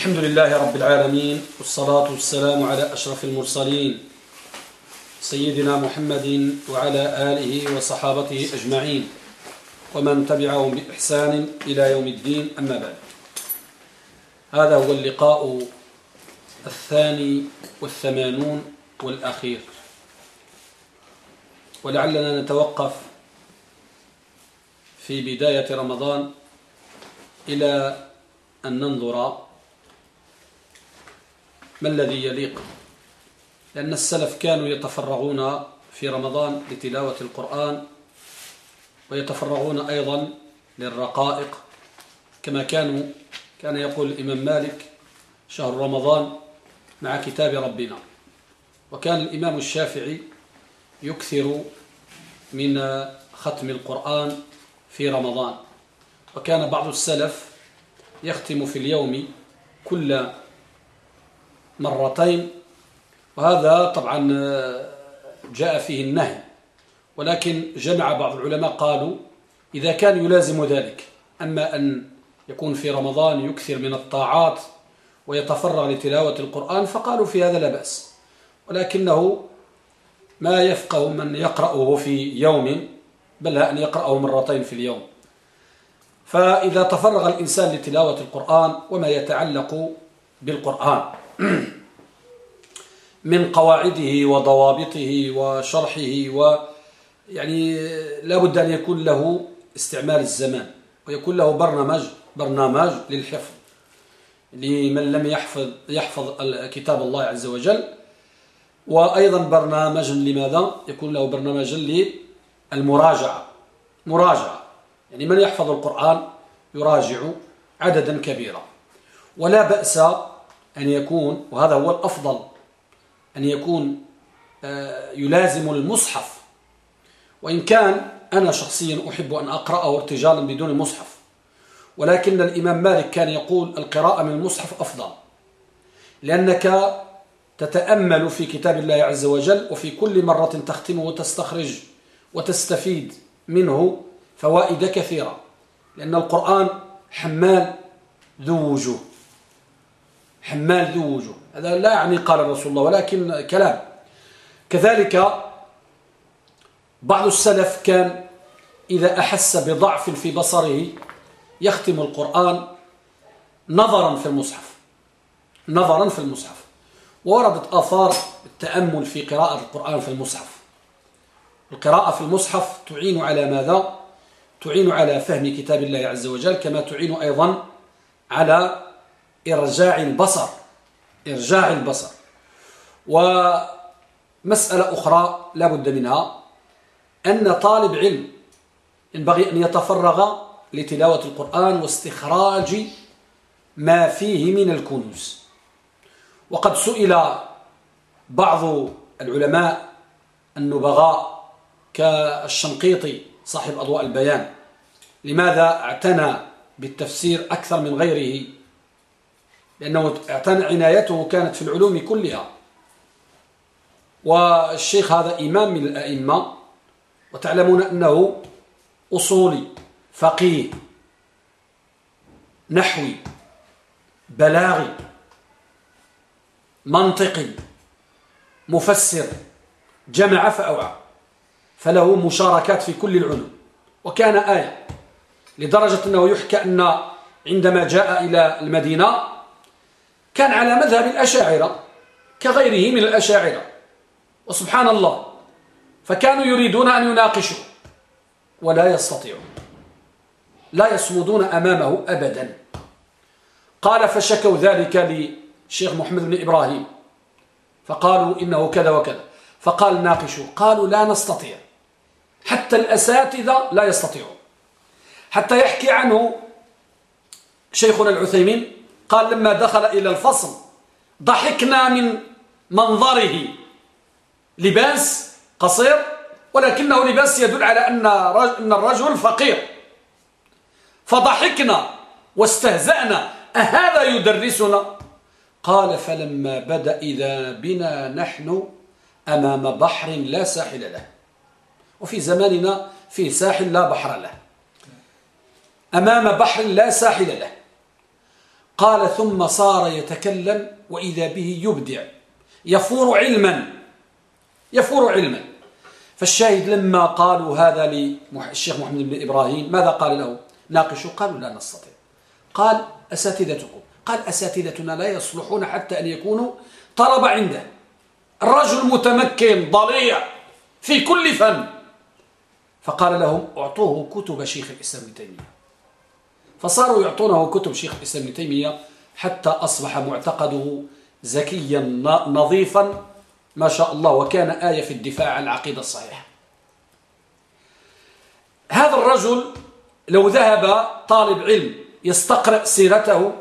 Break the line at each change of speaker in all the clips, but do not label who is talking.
الحمد لله رب العالمين والصلاة والسلام على أشرف المرسلين سيدنا محمد وعلى آله وصحابته أجمعين ومن تبعهم بإحسان إلى يوم الدين أما بعد. هذا هو اللقاء الثاني والثمانون والأخير. ولعلنا نتوقف في بداية رمضان إلى أن ننظر ما الذي يليق؟ لأن السلف كانوا يتفرغون في رمضان لتلاوة القرآن ويتفرغون أيضا للرقائق كما كانوا كان يقول الإمام مالك شهر رمضان مع كتاب ربنا. وكان الإمام الشافعي يكثر من ختم القرآن في رمضان. وكان بعض السلف يختم في اليوم كل مرتين وهذا طبعا جاء فيه النهي. ولكن جمع بعض العلماء قالوا إذا كان يلازم ذلك أما أن يكون في رمضان يكثر من الطاعات ويتفرغ لتلاوة القرآن فقالوا في هذا لا بأس. ولكنه ما يفقه من يقرأه في يوم بل أن يقرأه مرتين في اليوم. فإذا تفرغ الإنسان لتلاوة القرآن وما يتعلق بالقرآن من قواعده وضوابطه وشرحه و يعني لابد أن يكون له استعمال الزمان ويكون له برنامج برنامج للحفظ. لمن لم يحفظ يحفظ كتاب الله عز وجل. وأيضا برنامج لماذا؟ يكون له برنامج للمراجعة. مراجعة. يعني من يحفظ القرآن؟ يراجع عددا كبيرا. ولا بأس أن يكون وهذا هو الأفضل أن يكون يلازم المصحف. وإن كان أنا شخصيا أحب أن أقرأه ارتجالا بدون المصحف ولكن الإمام مالك كان يقول القراءة من المصحف أفضل لأنك تتأمل في كتاب الله عز وجل وفي كل مرة تختمه وتستخرج وتستفيد منه فوائد كثيرة لأن القرآن حمال ذو وجوه. حمال ذو وجوه. هذا لا يعني قال رسول الله ولكن كلام. كذلك بعض السلف كان إذا أحس بضعف في بصره يختم القرآن نظرا في المصحف. نظرا في المصحف. ووردت آثار التأمل في قراءة القرآن في المصحف. القراءة في المصحف تعين على ماذا؟ تعين على فهم كتاب الله عز وجل كما تعين أيضا على إرجاع البصر إرجاع البصر. ومسألة أخرى لا بد منها أن طالب علم ينبغي أن يتفرغ لتلاوة القرآن واستخراج ما فيه من الكنوز. وقد سئل بعض العلماء النبغاء كالشنقيطي صاحب أضواء البيان لماذا اعتنى بالتفسير أكثر من غيره؟ لأنه اعتنى عنايته كانت في العلوم كلها. والشيخ هذا إمام من الأئمة وتعلمون أنه أصولي فقيه نحوي بلاغي منطقي مفسر جمع فأوعى فله مشاركات في كل العلوم. وكان آية لدرجة أنه يحكى أن عندما جاء إلى المدينة كان على مذهب الأشاعرة كغيره من الأشاعرة وسبحان الله فكانوا يريدون أن يناقشوا ولا يستطيعون لا يصمدون أمامه أبدا. قال فشكوا ذلك لشيخ محمد بن إبراهيم فقالوا إنه كذا وكذا. فقال ناقشوا. قالوا لا نستطيع حتى الأساتذة لا يستطيعون. حتى يحكي عنه شيخنا العثيمين قال لما دخل إلى الفصل ضحكنا من منظره. لباس قصير ولكنه لباس يدل على أن الرجل فقير. فضحكنا واستهزأنا أهذا يدرسنا؟ قال فلما بدأ إذا بنا نحن أمام بحر لا ساحل له. وفي زماننا في ساحل لا بحر له. أمام بحر لا ساحل له. قال ثم صار يتكلم وإذا به يبدع. يفور علما. يفور علما. فالشاهد لما قالوا هذا للشيخ محمد بن إبراهيم ماذا قال له؟ ناقشوا قالوا لا نستطيع. قال أساتذتكم. قال أساتذتنا لا يصلحون حتى أن يكونوا طلب عنده. الرجل متمكن ضليع في كل فن. فقال لهم أعطوه كتب شيخ الإسلام تيمية. فصاروا يعطونه كتب شيخ الإسلام ابن تيمية حتى أصبح معتقده زكيا نظيفا ما شاء الله وكان آية في الدفاع عن العقيدة الصحيحة. هذا الرجل لو ذهب طالب علم يستقرأ سيرته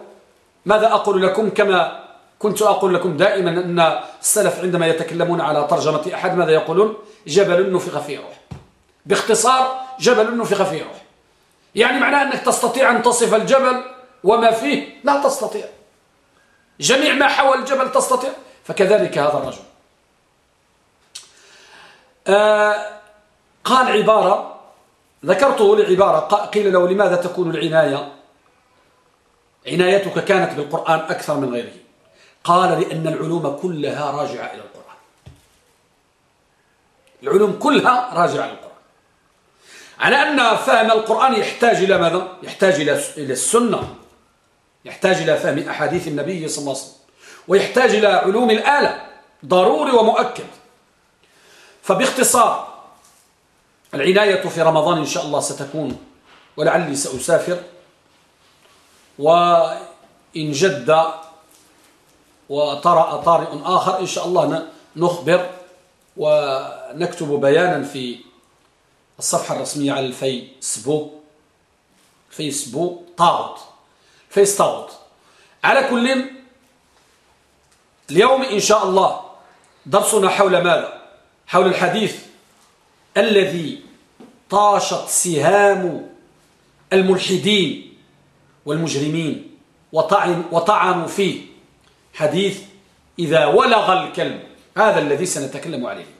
ماذا أقول لكم؟ كما كنت أقول لكم دائما أن السلف عندما يتكلمون على ترجمة أحد ماذا يقولون؟ جبل نفخ في روح باختصار جبل نفخ في روح يعني معناه أنك تستطيع أن تصف الجبل وما فيه لا تستطيع. جميع ما حول الجبل تستطيع. فكذلك هذا الرجل. آه قال عبارة ذكرته لعبارة قيل له لماذا تكون العناية؟ عنايتك كانت بالقرآن أكثر من غيره. قال لأن العلوم كلها راجعة إلى القرآن. العلوم كلها راجعة إلى القرآن. على أن فهم القرآن يحتاج إلى ماذا؟ يحتاج إلى السنة. يحتاج إلى فهم أحاديث النبي صلى الله عليه وسلم. ويحتاج إلى علوم الآلة. ضروري ومؤكد. فباختصار العناية في رمضان إن شاء الله ستكون ولعلي سأسافر. وإن جد وطرأ طارئ آخر إن شاء الله نخبر ونكتب بيانا في الصفحة الرسمية على الفيسبوك. فيسبوك طاغط فيس طاغط على كل اليوم إن شاء الله درسنا حول ماذا؟ حول الحديث الذي طاشت سهام الملحدين والمجرمين وطعن وطعنوا فيه. حديث إذا ولغ الكلب. هذا الذي سنتكلم عليه.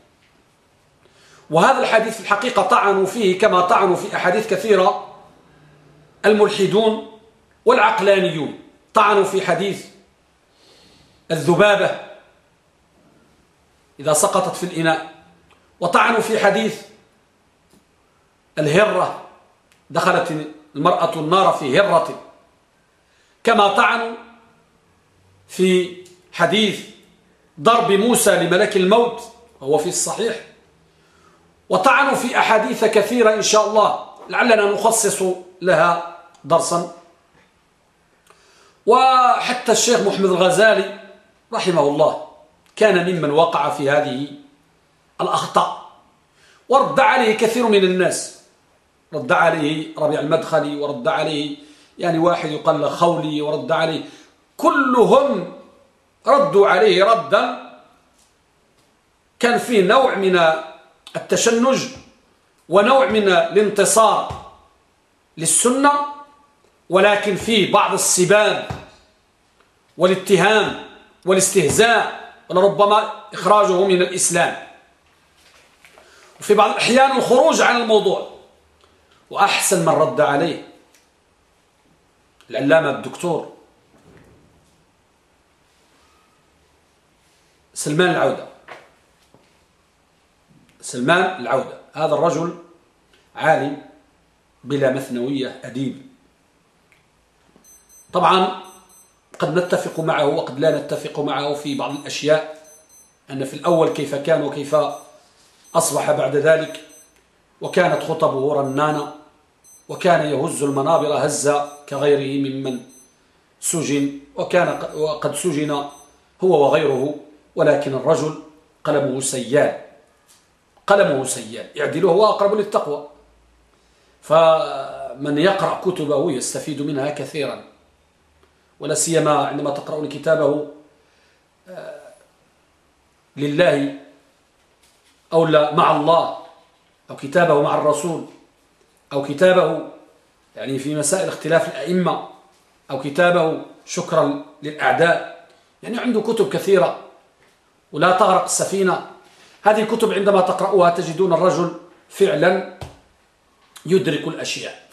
وهذا الحديث في الحقيقة طعنوا فيه كما طعنوا في أحاديث كثيرة الملحدون والعقلانيون. طعنوا في حديث الذبابة إذا سقطت في الإناء. وطعنوا في حديث الهرة دخلت المرأة النار في هرة. كما طعنوا في حديث ضرب موسى لملك الموت وهو في الصحيح. وطعنوا في أحاديث كثيرة إن شاء الله. لعلنا نخصص لها درسا. وحتى الشيخ محمد الغزالي رحمه الله كان ممن وقع في هذه الأخطاء. ورد عليه كثير من الناس. رد عليه ربيع المدخلي ورد عليه يعني واحد يقال له خولي ورد عليه. كلهم ردوا عليه ردا. كان فيه نوع من التشنج ونوع من الانتصار للسنة ولكن فيه بعض السباب والاتهام والاستهزاء ولربما إخراجه من الإسلام. وفي بعض الأحيان الخروج عن الموضوع وأحسن من رد عليه العلامة الدكتور سلمان العودة. سلمان العودة. هذا الرجل عالم بلا مثنوية أديب. طبعا قد نتفق معه وقد لا نتفق معه في بعض الأشياء أن في الأول كيف كان وكيف أصبح بعد ذلك وكانت خطبه رنانة وكان يهز المنابر هزا كغيره ممن سجن وكان قد سجن هو وغيره ولكن الرجل قلمه سيال. قلمه سيال يعدله هو أقرب للتقوى. فمن يقرأ كتبه يستفيد منها كثيرا ولا سيما عندما تقرؤون كتابه آه، لله أو لا مع الله أو كتابه مع الرسول أو كتابه يعني في مسائل اختلاف الأئمة أو كتابه شكرا للأعداء. يعني عنده كتب كثيرة ولا تغرق السفينة. هذه الكتب عندما تقرأوها تجدون الرجل فعلا يدرك الأشياء.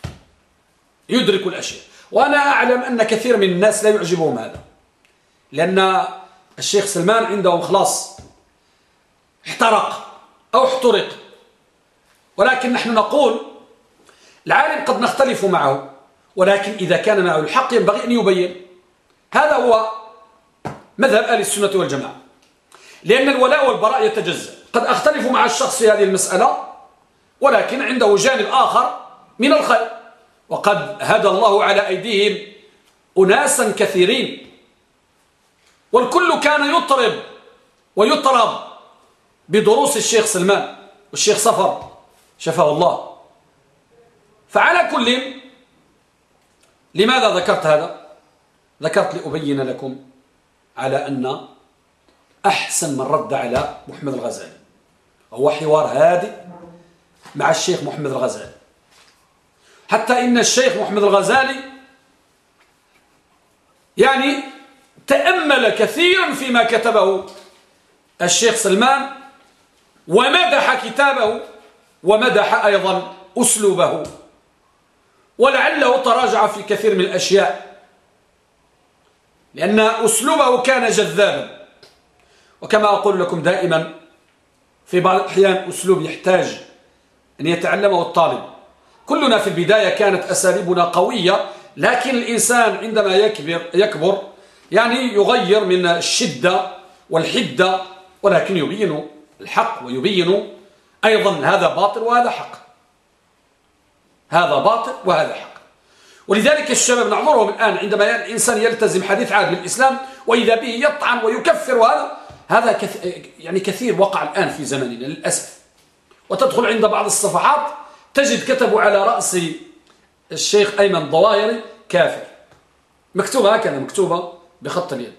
يدرك الأشياء. وأنا أعلم أن كثير من الناس لا يعجبهم هذا. لأن الشيخ سلمان عندهم خلاص احترق أو احترق. ولكن نحن نقول العالم قد نختلف معه. ولكن إذا كان معه الحق ينبغي أن يبين. هذا هو مذهب أهل السنة والجماعة. لأن الولاء والبراء يتجزأ. قد أختلف مع الشخص في هذه المسألة ولكن عنده جانب آخر من الخير. وقد هدى الله على أيديهم أناسا كثيرين والكل كان يطرب ويطرب بدروس الشيخ سلمان والشيخ صفر شفاه الله. فعلى كل لماذا ذكرت هذا؟ ذكرت لأبين لكم على أن أحسن من رد على محمد الغزالي. هو حوار هادئ مع الشيخ محمد الغزالي. حتى إن الشيخ محمد الغزالي يعني تأمل كثيرا فيما كتبه الشيخ سلمان ومدح كتابه ومدح أيضا أسلوبه. ولعله تراجع في كثير من الأشياء. لأن أسلوبه كان جذابا. وكما أقول لكم دائما في بعض الأحيان أسلوب يحتاج أن يتعلمه الطالب. كلنا في البداية كانت أساليبنا قوية لكن الإنسان عندما يكبر, يكبر يعني يغير من الشدة والحدة ولكن يبين الحق ويبين أيضا هذا باطل وهذا حق. هذا باطل وهذا حق. ولذلك الشباب نعذرهم الآن عندما الإنسان يلتزم حديث عهد بالإسلام وإذا به يطعن ويكفر وهذا هذا كث... يعني كثير وقع الآن في زمننا للأسف. وتدخل عند بعض الصفحات تجد كتبوا على رأس الشيخ أيمن الضوايري كافر. مكتوبة هكذا مكتوبة بخط اليد.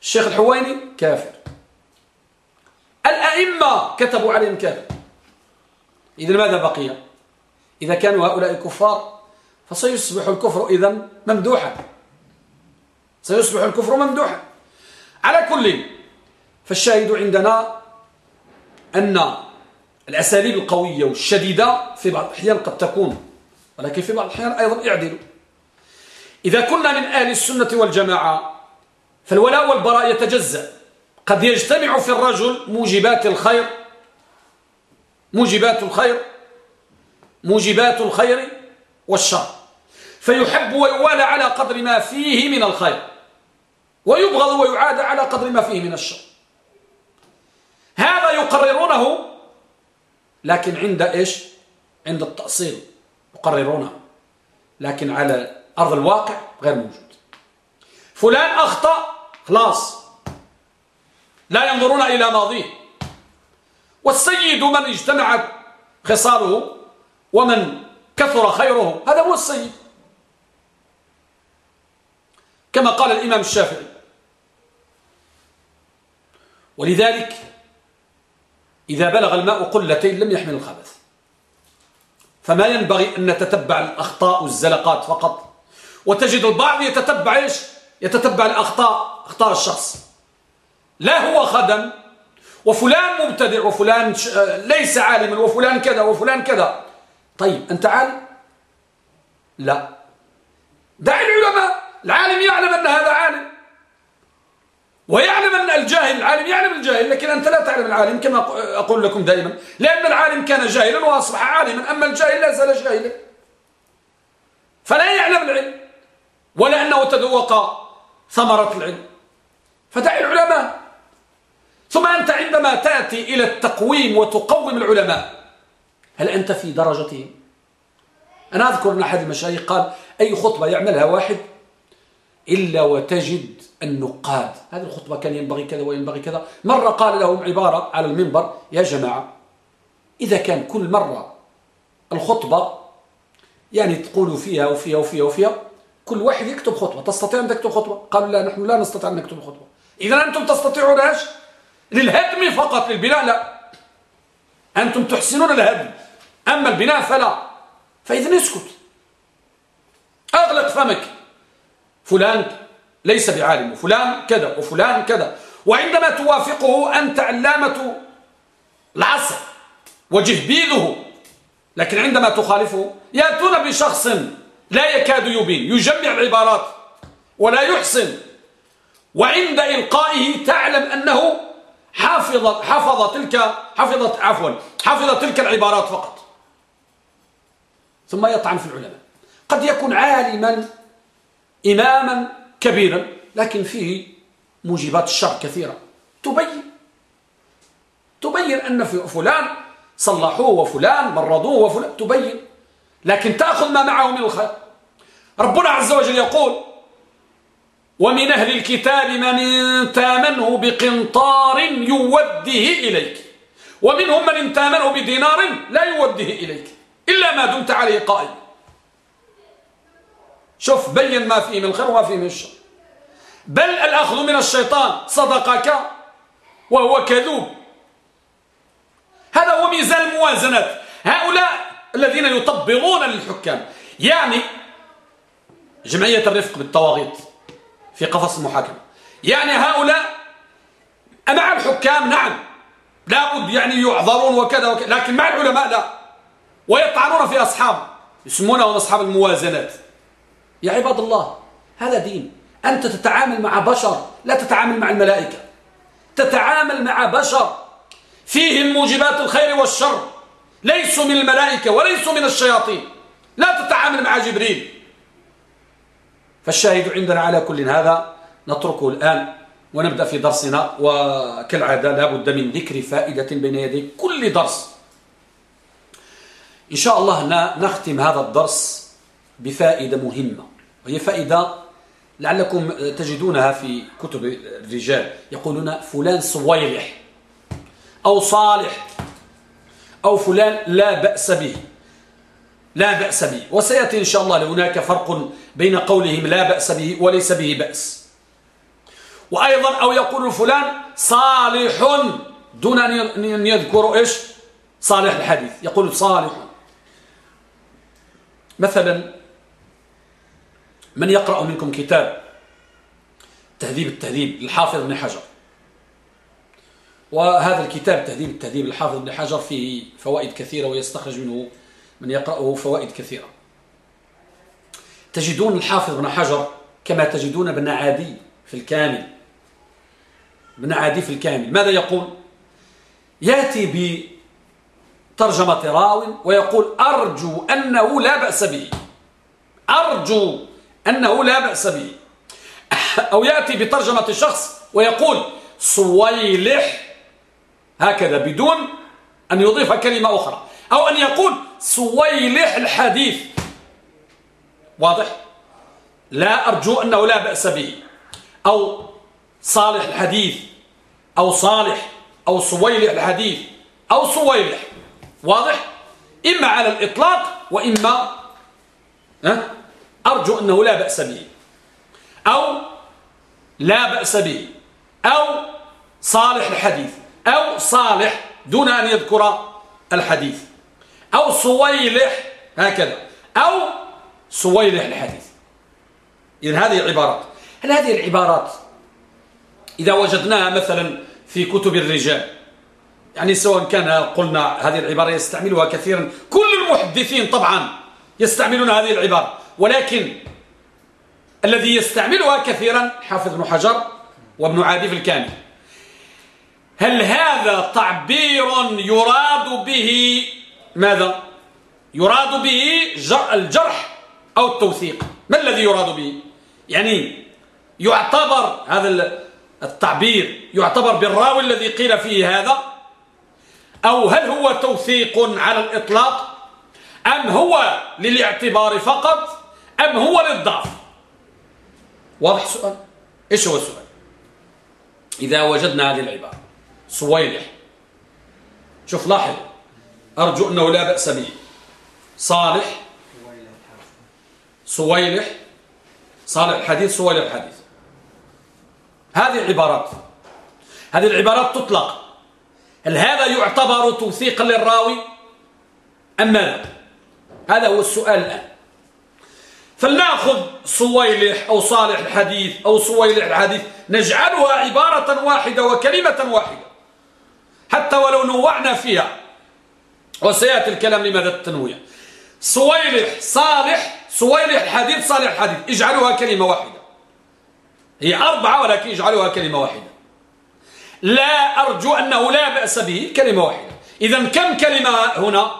الشيخ الحويني كافر. الأئمة كتبوا عليهم كافر. إذا ماذا بقي؟ إذا كانوا هؤلاء كفار فسيصبح الكفر إذا ممدوحا. سيصبح الكفر ممدوحا. على كل فالشاهد عندنا أن الأساليب القوية والشديدة في بعض الأحيان قد تكون ولكن في بعض الأحيان أيضا اعدلوا إذا كنا من أهل السنة والجماعة فالولاء والبراء يتجزأ. قد يجتمع في الرجل موجبات الخير موجبات الخير موجبات الخير والشر. فيحب ويوالى على قدر ما فيه من الخير ويبغض ويعاد على قدر ما فيه من الشر. هذا يقررونه لكن عند إيش؟ عند التأصيل يقررونه لكن على أرض الواقع غير موجود. فلان أخطأ خلاص. لا ينظرون إلى ماضيه. والسيد من اجتمعت خصاله ومن كثر خيره هذا هو السيد. كما قال الإمام الشافعي. ولذلك إذا بلغ الماء قلتين لم يحمل الخبث. فما ينبغي أن نتتبع الأخطاء والزلقات فقط. وتجد البعض يتتبع إيش؟ يتتبع الأخطاء أخطاء الشخص. لا هو خدم وفلان مبتدع وفلان ليس عالما وفلان كذا وفلان كذا. طيب أنت عالم لا. دع العلماء العالم يعلم أن هذا عالم. ويعلم أن الجاهل العالم يعلم الجاهل لكن أنت لا تعلم العالم كما أقول لكم دائما. لأن العالم كان جاهلا وأصبح عالما أما الجاهل لا زال جاهلا. فلا يعلم العلم ولا أنه تذوق ثمرة العلم. فدع العلماء. ثم أنت عندما تأتي إلى التقويم وتقوم العلماء هل أنت في درجتهم؟ أنا أذكر أن أحد المشايخ قال أي خطبة يعملها واحد؟ إلا وتجد النقاد. هذه الخطبة كان ينبغي كذا وينبغي كذا. مرة قال لهم عبارة على المنبر يا جماعة إذا كان كل مرة الخطبة يعني تقولوا فيها وفيها وفيها وفيها كل واحد يكتب خطبة. تستطيع أن تكتب خطبة؟ قالوا لا نحن لا نستطيع أن نكتب خطبة. إذا أنتم تستطيعون إيش؟ للهدم فقط للبناء؟ لا. أنتم تحسنون الهدم. أما البناء فلا. فإذا اسكت. أغلق فمك. فلان ليس بعالم وفلان كذا وفلان كذا. وعندما توافقه أنت علامة العصر وجهبيذه لكن عندما تخالفه يأتون بشخص لا يكاد يبين يجمع العبارات ولا يحسن. وعند إلقائه تعلم أنه حافظ حفظ تلك حفظت عفوا حفظ تلك العبارات فقط. ثم يطعن في العلماء. قد يكون عالما إماما كبيرا لكن فيه موجبات الشر كثيرة. تبين تبين أن فلان صلحوه وفلان مرضوه وفلان تبين. لكن تأخذ ما معه من الخير. ربنا عز وجل يقول ومن أهل الكتاب من تامنه بقنطار يوده إليك ومنهم من تامنه بدينار لا يوده إليك إلا ما دمت عليه قائم. شوف بين ما فيه من الخير وما فيه من الشر بل الأخذ من الشيطان صدقك وهو كذوب. هذا هو ميزان الموازنات هؤلاء الذين يطبقون للحكام. يعني جمعية الرفق بالطواغيت في قفص المحاكمة يعني هؤلاء مع الحكام نعم لابد يعني يعذرون وكذا وكذا لكن مع العلماء لا. ويطعنون في أصحاب يسمونهم أصحاب الموازنات. يا عباد الله هذا دين. أنت تتعامل مع بشر لا تتعامل مع الملائكة. تتعامل مع بشر. فيهم موجبات الخير والشر. ليسوا من الملائكة وليسوا من الشياطين. لا تتعامل مع جبريل. فالشاهد عندنا على كل هذا نتركه الآن ونبدأ في درسنا. وكالعادة لا بد من ذكر فائدة بين يدي كل درس. إن شاء الله نختم هذا الدرس بفائدة مهمة. وهي فائدة لعلكم تجدونها في كتب الرجال. يقولون فلان صويلح أو صالح أو فلان لا بأس به. لا بأس به. وسيأتي إن شاء الله هناك فرق بين قولهم لا بأس به وليس به بأس. وأيضا أو يقول فلان صالح دون أن يذكروا إيش؟ صالح الحديث. يقول صالح. مثلا من يقرأ منكم كتاب تهذيب التهذيب للحافظ ابن حجر. وهذا الكتاب تهذيب التهذيب للحافظ ابن حجر فيه فوائد كثيرة ويستخرج منه من يقرأه فوائد كثيرة. تجدون الحافظ ابن حجر كما تجدون ابن عادي في الكامل. ابن عادي في الكامل. ماذا يقول؟ يأتي بترجمة راو ويقول أرجو أنه لا بأس به. أرجو. أنه لا بأس به. أو يأتي بترجمة شخص ويقول صويلح هكذا بدون أن يضيف كلمة أخرى. أو أن يقول صويلح الحديث. واضح؟ لا أرجو أنه لا بأس به. أو صالح الحديث أو صالح أو صويلح الحديث أو صويلح واضح؟ إما على الإطلاق وإما أرجو أنه لا بأس به. أو لا بأس به. أو صالح الحديث. أو صالح دون أن يذكر الحديث. أو صويلح هكذا. أو صويلح الحديث. إذن هذه العبارات. هل هذه العبارات إذا وجدناها مثلا في كتب الرجال يعني سواء كان قلنا هذه العبارة يستعملها كثيرا كل المحدثين طبعا يستعملون هذه العبارة. ولكن الذي يستعملها كثيرا حافظ بن حجر وابن عادي في الكامل. هل هذا تعبير يراد به ماذا؟ يراد به الجرح أو التوثيق؟ ما الذي يراد به؟ يعني يعتبر هذا التعبير يعتبر بالراوي الذي قيل فيه هذا؟ أو هل هو توثيق على الإطلاق؟ أم هو للاعتبار فقط؟ أم هو للضعف؟ واضح السؤال إيش هو السؤال؟ إذا وجدنا هذه العبارة صويلح. شوف لاحظ. أرجو أنه لا بأس به. صالح. صويلح. صالح الحديث صويلح الحديث هذه العبارات. هذه العبارات تطلق. هل هذا يعتبر توثيقا للراوي أم ماذا؟ هذا هو السؤال الآن. فلنأخذ صويلح أو صالح الحديث أو صويلح الحديث نجعلها عبارة واحدة وكلمة واحدة. حتى ولو نوعنا فيها وسيأتي الكلام لماذا التنويع. صويلح صالح صويلح الحديث صالح الحديث اجعلوها كلمة واحدة. هي أربعة ولكن اجعلوها كلمة واحدة. لا أرجو أنه لا بأس به كلمة واحدة. إذا كم كلمة هنا؟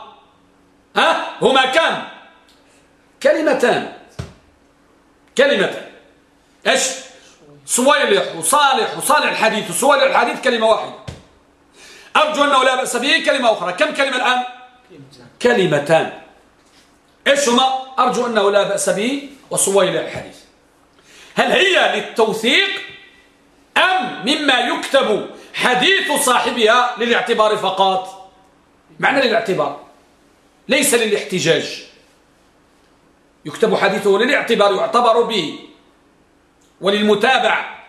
ها؟ هما كم؟ كلمتان. كلمتان إيش؟ صويلح وصالح وصالح الحديث. وصويلح الحديث كلمة واحدة. أرجو أنه لا بأس به. كلمة أخرى. كم كلمة الآن؟ كلمتان. إيش هما؟ أرجو أنه لا بأس به. وصويلح الحديث. هل هي للتوثيق أم مما يكتب حديث صاحبها للاعتبار فقط؟ معنى للاعتبار. ليس للاحتجاج. يكتب حديثه للاعتبار يعتبر به وللمتابع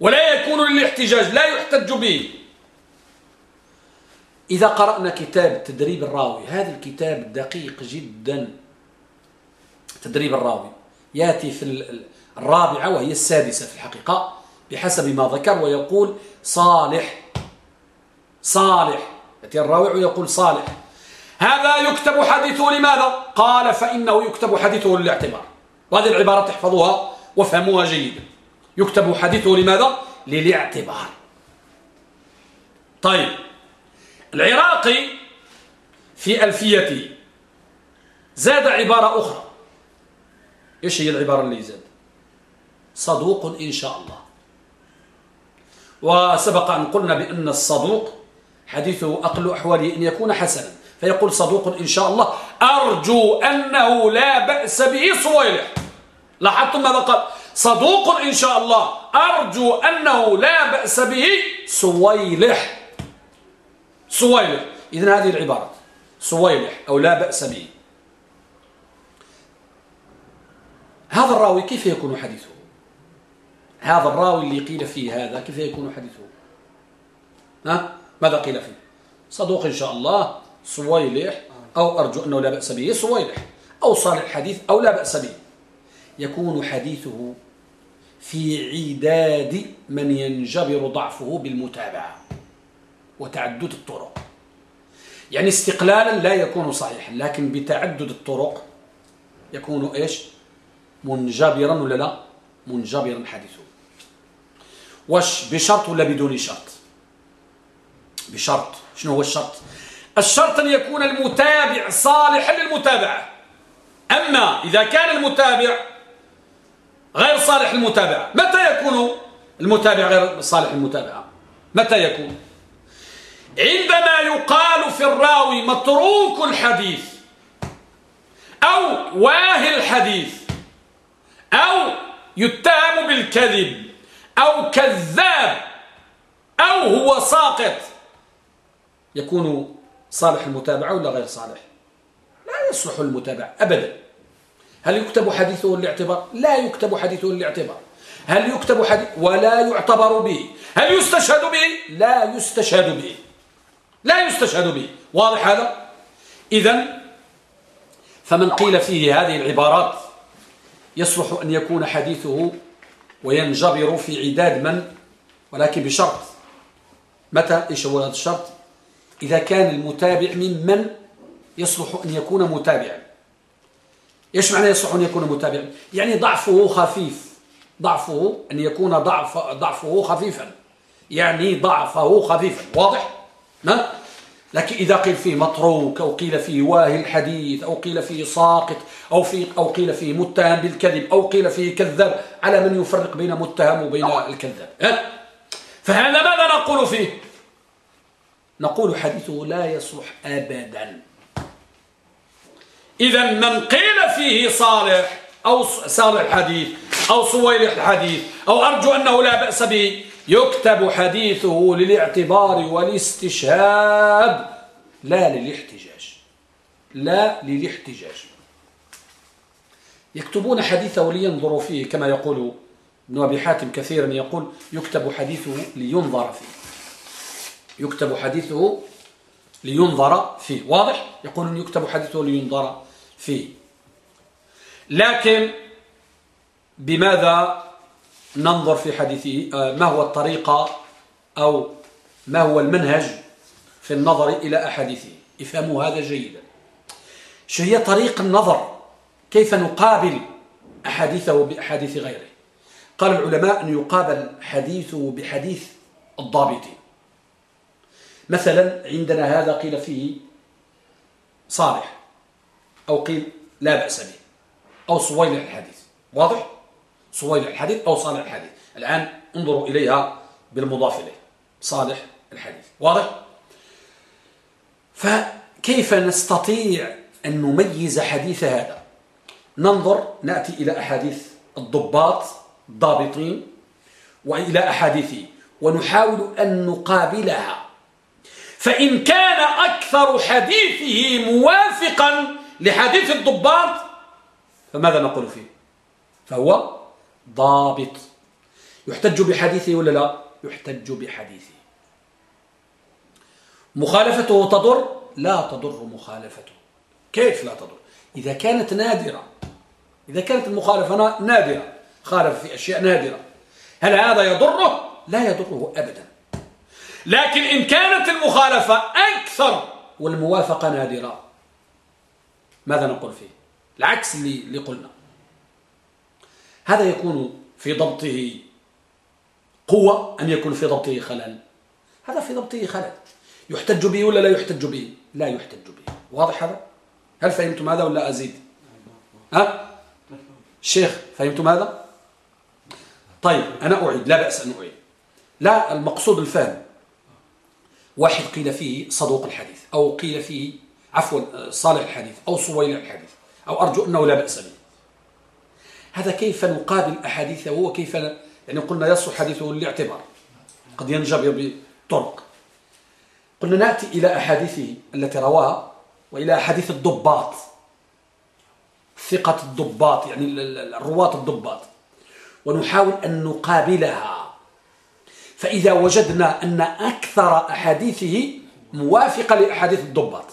ولا يكون للاحتجاج لا يحتج به. إذا قرأنا كتاب تدريب الراوي هذا الكتاب دقيق جدا. تدريب الراوي يأتي في الرابعة وهي السادسة في الحقيقة بحسب ما ذكر ويقول صالح صالح. يأتي الراوي ويقول صالح. هذا يكتب حديثه لماذا؟ قال فإنه يكتب حديثه للاعتبار. وهذه العبارة تحفظوها وفهموها جيدا يكتب حديثه لماذا؟ للاعتبار. طيب العراقي في ألفيته زاد عبارة أخرى. إيش هي العبارة اللي زاد؟ صدوق إن شاء الله. وسبق أن قلنا بأن الصدوق حديثه أقل أحواله أن يكون حسنا. فيقول صدوق إن شاء الله أرجو أنه لا بأس به صويلح. لاحظتم ماذا قال؟ صدوق إن شاء الله أرجو أنه لا بأس به سويلح سويلح إذن هذه العبارة سويلح أو لا بأس به. هذا الراوي كيف يكون حديثه؟ هذا الراوي اللي قيل فيه هذا كيف يكون حديثه؟ ها؟ ماذا قيل فيه؟ صدوق إن شاء الله سويلح أو أرجو أنه لا بأس به سويلح أو صالح الحديث أو لا بأس به. يكون حديثه في عداد من ينجبر ضعفه بالمتابعة وتعدد الطرق. يعني استقلالا لا يكون صحيحا لكن بتعدد الطرق يكون إيش؟ منجبرا ولا لا؟ منجبرا حديثه. وش؟ بشرط ولا بدون شرط؟ بشرط. شنو هو الشرط؟ الشرط أن يكون المتابع صالحا للمتابعة. أما إذا كان المتابع غير صالح المتابعة متى يكون المتابع غير صالح المتابعة متى يكون؟ عندما يقال في الراوي متروك الحديث أو واهي الحديث أو يتهم بالكذب أو كذاب أو هو ساقط يكون صالح المتابعة ولا غير صالح؟ لا يصلح المتابعة أبدا. هل يكتب حديثه للاعتبار؟ لا يكتب حديثه للاعتبار. هل يكتب حديث ولا يعتبر به. هل يستشهد به؟ لا يستشهد به. لا يستشهد به. واضح هذا؟ إذا فمن قيل فيه هذه العبارات يصلح أن يكون حديثه وينجبر في عداد من؟ ولكن بشرط. متى؟ إيش هو هذا الشرط؟ إذا كان المتابع ممن يصلح أن يكون متابعا. إيش معنى يصلح أن يكون متابعا؟ يعني ضعفه خفيف. ضعفه أن يكون ضعف ضعفه خفيفا. يعني ضعفه خفيفا. واضح؟ ما لكن إذا قيل فيه متروك أو قيل فيه واهي الحديث أو قيل فيه ساقط أو, في أو قيل فيه متهم بالكذب أو قيل فيه كذاب على من يفرق بين متهم وبين الكذاب؟ فهذا ماذا نقول فيه؟ نقول حديثه لا يصلح أبدا. إذا من قيل فيه صالح أو صالح الحديث أو صويلح الحديث أو أرجو أنه لا بأس به يكتب حديثه للاعتبار والاستشهاد لا للاحتجاج. لا للاحتجاج. يكتبون حديثه لينظروا فيه كما يقول ابن أبي حاتم كثيرا يقول يكتب حديثه لينظر فيه. يكتب حديثه لينظر فيه. واضح؟ يقولون يكتب حديثه لينظر فيه. لكن بماذا ننظر في حديثه؟ آه، ما هو الطريقة أو ما هو المنهج في النظر إلى أحاديثه؟ افهموا هذا جيدا. شو هي طريق النظر؟ كيف نقابل أحاديثه بأحاديث غيره؟ قال العلماء أن يقابل حديثه بحديث الضابطين مثلا عندنا هذا قيل فيه صالح أو قيل لا بأس به أو صويل الحديث. واضح؟ صويل الحديث أو صالح الحديث. الآن انظروا إليها بالمضاف إليه. صالح الحديث. واضح؟ فكيف نستطيع أن نميز حديث هذا؟ ننظر نأتي إلى أحاديث الضباط الضابطين وإلى أحاديثه ونحاول أن نقابلها. فإن كان أكثر حديثه موافقا لحديث الضباط فماذا نقول فيه؟ فهو ضابط. يحتج بحديثه ولا لا؟ يحتج بحديثه. مخالفته تضر؟ لا تضر مخالفته. كيف لا تضر؟ إذا كانت نادرة إذا كانت المخالفة نادرة خالف في أشياء نادرة هل هذا يضره؟ لا يضره أبدا. لكن إن كانت المخالفة أكثر والموافقة نادرة. ماذا نقول فيه؟ العكس اللي, قلنا. هذا يكون في ضبطه قوة أم يكون في ضبطه خلل؟ هذا في ضبطه خلل. يحتج به ولا لا يحتج به؟ لا يحتج به. واضح هذا؟ هل فهمتم هذا ولا أزيد؟ ها؟ الشيخ فهمتم هذا؟ طيب أنا أعيد لا بأس أن أعيد. لا المقصود الفهم. واحد قيل فيه صدوق الحديث أو قيل فيه عفوا صالح الحديث أو صويل الحديث أو أرجو أنه لا بأس به. هذا كيف نقابل أحاديثه وكيف يعني قلنا يصح حديثه للاعتبار. قد ينجبر بطرق. قلنا نأتي إلى أحاديثه التي رواها وإلى أحاديث الضباط. ثقة الضباط يعني الرواة الضباط. ونحاول أن نقابلها. فإذا وجدنا أن أكثر أحاديثه موافقة لأحاديث الضباط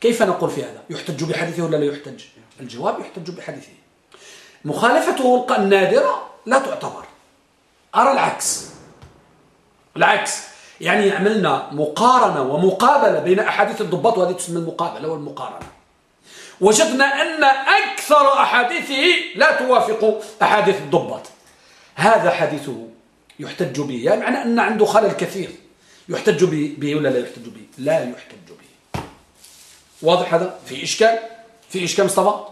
كيف نقول في هذا؟ يحتج بحديثه ولا لا يحتج؟ الجواب يحتج بحديثه. مخالفته النادرة لا تعتبر. أرى العكس. العكس. يعني عملنا مقارنة ومقابلة بين أحاديث الضباط وهذه تسمى المقابلة والمقارنة. وجدنا أن أكثر أحاديثه لا توافق أحاديث الضباط. هذا حديثه. يحتج به. يعني معنى أن عنده خلل كثير. يحتج به ولا لا يحتج به؟ لا يحتج به. واضح هذا؟ في إشكال؟ في إشكال مصطفى؟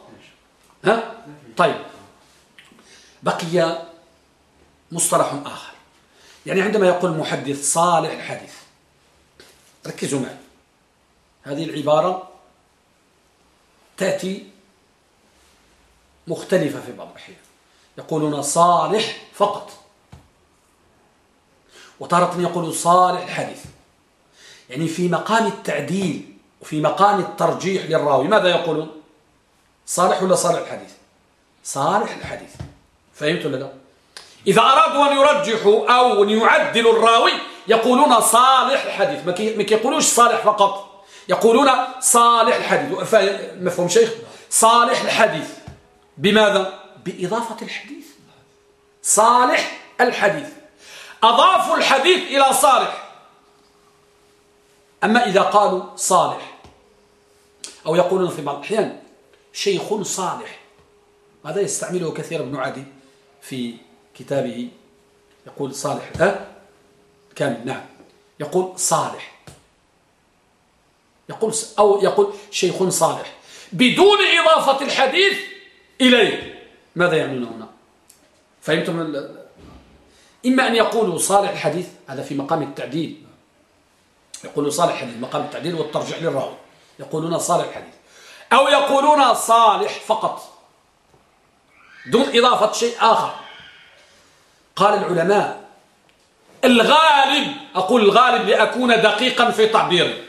ها؟ طيب. بقي مصطلح آخر. يعني عندما يقول المحدث صالح الحديث ركزوا معي. هذه العبارة تأتي مختلفة في بعض الأحيان. يقولون صالح فقط. وتارة يقول صالح الحديث. يعني في مقام التعديل وفي مقام الترجيح للراوي ماذا يقولون؟ صالح ولا صالح الحديث؟ صالح الحديث. فهمت ولا لا؟ إذا أرادوا أن يرجحوا أو أن يعدلوا الراوي يقولون صالح الحديث. ما يقولوش صالح فقط. يقولون صالح الحديث. مفهوم شيخ؟ صالح الحديث. بماذا؟ بإضافة الحديث. صالح الحديث. أضافوا الحديث إلى صالح. أما إذا قالوا صالح أو يقولون في بعض الأحيان شيخ صالح هذا يستعمله كثير ابن عدي في كتابه؟ يقول صالح أه؟ كامل نعم. يقول صالح. يقول أو يقول شيخ صالح. بدون إضافة الحديث إليه. ماذا يعنون هنا؟ فهمتم إما أن يقولوا صالح الحديث هذا في مقام التعديل. يقولوا صالح الحديث مقام التعديل والترجع للراوي يقولون صالح الحديث. أو يقولون صالح فقط دون إضافة شيء آخر. قال العلماء الغالب أقول الغالب لأكون دقيقا في تعبيري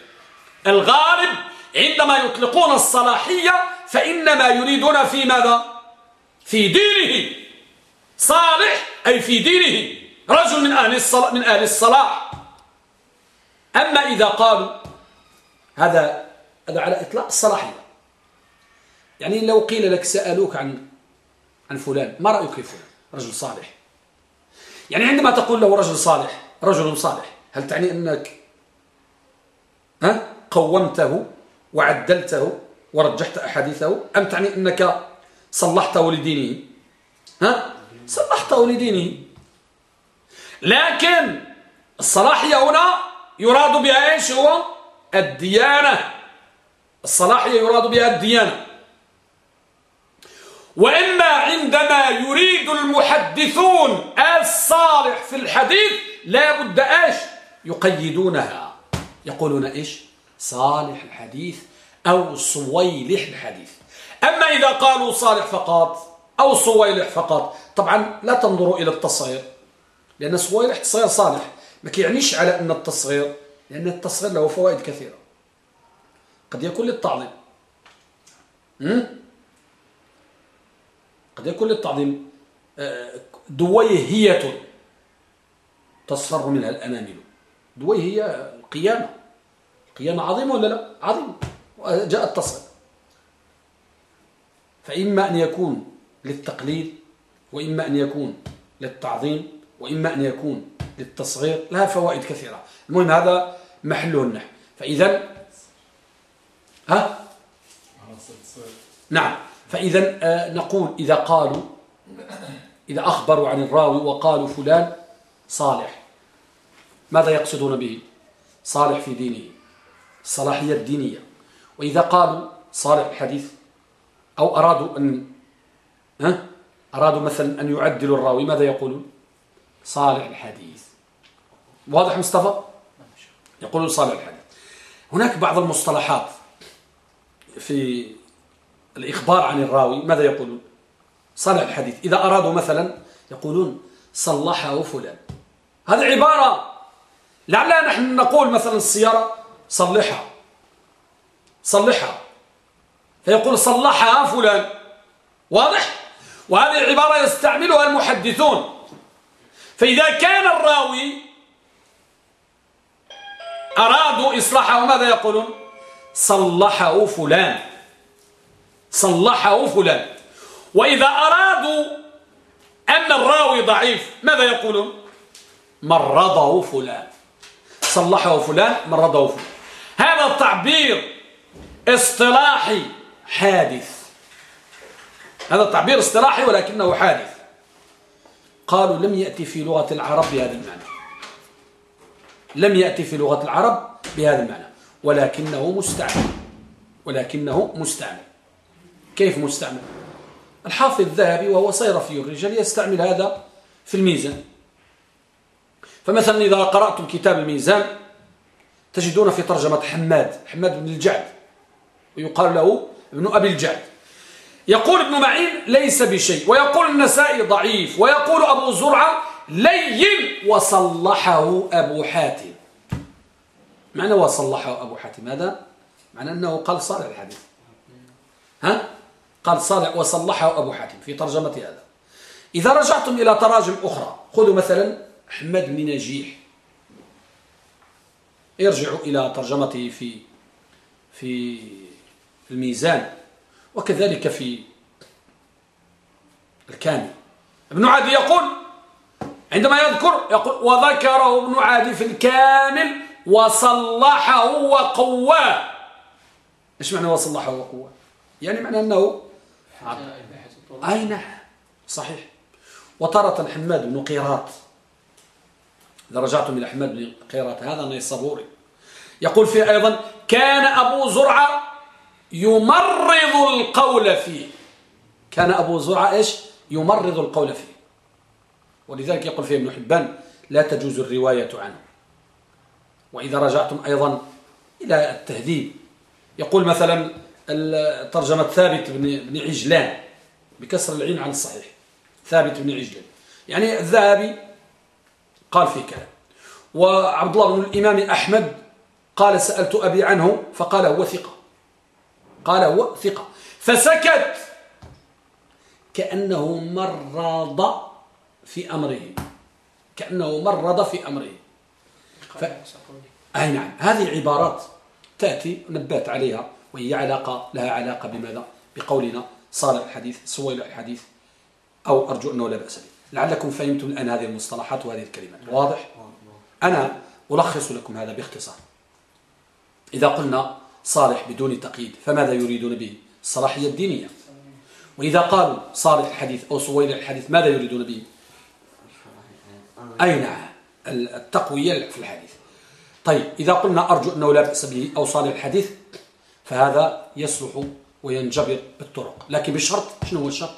الغالب عندما يطلقون الصلاحية فإنما يريدون في ماذا؟ في دينه. صالح أي في دينه. رجل من أهل الصلاح, من أهل الصلاح. أما إذا قالوا هذا هذا على إطلاق الصلاحية يعني لو قيل لك سألوك عن عن فلان ما رأيك في فلان؟ رجل صالح. يعني عندما تقول له رجل صالح رجل صالح هل تعني أنك ها؟ قومته وعدلته ورجحت أحاديثه؟ أم تعني أنك صلحته لدينه؟ ها؟ صلحته لدينه. لكن الصلاحية هنا يراد بها إيش هو؟ الديانة. الصلاحية يراد بها الديانة. وإما عندما يريد المحدثون الصالح في الحديث لا بد إيش؟ يقيدونها. يقولون إيش؟ صالح الحديث أو صويلح الحديث. أما إذا قالوا صالح فقط أو صويلح فقط طبعا لا تنظروا إلى التصغير لأن صويلح تصغير صالح ما كيعنيش على أن التصغير لأن التصغير له فوائد كثيرة. قد يكون للتعظيم. قد يكون للتعظيم. آه، دويهية تصفر منها الأنامل. دويهية القيامة. القيامة عظيمة ولا لا؟ عظيمة جاء التصغير. فإما أن يكون للتقليل وإما أن يكون للتعظيم. وإما أن يكون للتصغير لها فوائد كثيرة. المهم هذا محله النحو فإذا ها؟ نعم. فإذا آه، نقول إذا قالوا إذا أخبروا عن الراوي وقالوا فلان صالح ماذا يقصدون به؟ صالح في دينه. الصلاحية الدينية وإذا قالوا صالح الحديث أو أرادوا أن ها؟ أرادوا مثلا أن يعدلوا الراوي ماذا يقولون؟ صالح الحديث. واضح مصطفى؟ يقولون صالح الحديث. هناك بعض المصطلحات في الإخبار عن الراوي ماذا يقولون؟ صالح الحديث. إذا أرادوا مثلا يقولون صلحه فلان. هذه عبارة. لعلنا نحن نقول مثلا السيارة صلحها. صلحها. فيقول صلحها فلان. واضح؟ وهذه العبارة يستعملها المحدثون. فإذا كان الراوي أرادوا إصلاحه ماذا يقولون؟ صلحه فلان. صلحه فلان. وإذا أرادوا أن الراوي ضعيف ماذا يقولون؟ مرضه فلان. صلحه فلان مرضه فلان. هذا التعبير اصطلاحي حادث. هذا تعبير اصطلاحي ولكنه حادث. قالوا لم يأتي في لغة العرب بهذا المعنى. لم يأتي في لغة العرب بهذا المعنى. ولكنه مستعمل. ولكنه مستعمل. كيف مستعمل؟ الحافظ الذهبي وهو صيرفي الرجال يستعمل هذا في الميزان. فمثلا إذا قرأتم كتاب الميزان تجدون في ترجمة حماد حماد بن الجعد. ويقال له ابن أبي الجعد. يقول ابن معين ليس بشيء ويقول النسائي ضعيف ويقول أبو زرعة لين وصلحه أبو حاتم. معنى وصلحه أبو حاتم هذا؟ معنى أنه قال صالح الحديث. ها؟ قال صالح وصلحه أبو حاتم في ترجمة هذا. إذا رجعتم إلى تراجم أخرى خذوا مثلا أحمد بن نجيح. ارجعوا إلى ترجمته في في الميزان. وكذلك في الكامل. ابن عادي يقول عندما يذكر يقول وذكره ابن عادي في الكامل وصلحه وقواه. إيش معنى وصلحه وقواه؟ يعني معنى أنه اي نعم صحيح. وتارة حماد بن قيراط. إذا رجعتم إلى حماد بن قيراط هذا نيسابوري يقول فيه أيضا كان أبو زرعة يمرض القول فيه. كان أبو زرعة إيش؟ يمرض القول فيه. ولذلك يقول فيه ابن حبان لا تجوز الرواية عنه. وإذا رجعتم أيضا إلى التهذيب. يقول مثلا ترجمة ثابت بن عجلان بكسر العين عن الصحيح. ثابت بن عجلان. يعني الذهبي قال فيه كلام. وعبد الله بن الإمام أحمد قال سألت أبي عنه فقال هو ثقة. قال هو ثقة. فسكت. كأنه مرض في أمره. كأنه مرض في أمره. ف... أي نعم. هذه عبارات تأتي نبات عليها وهي علاقة لها علاقة بماذا؟ بقولنا صالح الحديث سويل الحديث أو أرجو أنه لا بأس به. لعلكم فهمتم الآن هذه المصطلحات وهذه الكلمات. واضح. أنا ألخص لكم هذا باختصار. إذا قلنا صالح بدون تقييد فماذا يريدون به؟ الصلاحية الدينية وإذا قالوا صالح الحديث أو صويل الحديث ماذا يريدون به؟ أي نعم التقوية في الحديث؟ طيب إذا قلنا أرجو أنه لا بأس به أو صالح الحديث فهذا يصلح وينجبر بالطرق. لكن بشرط شنو هو الشرط؟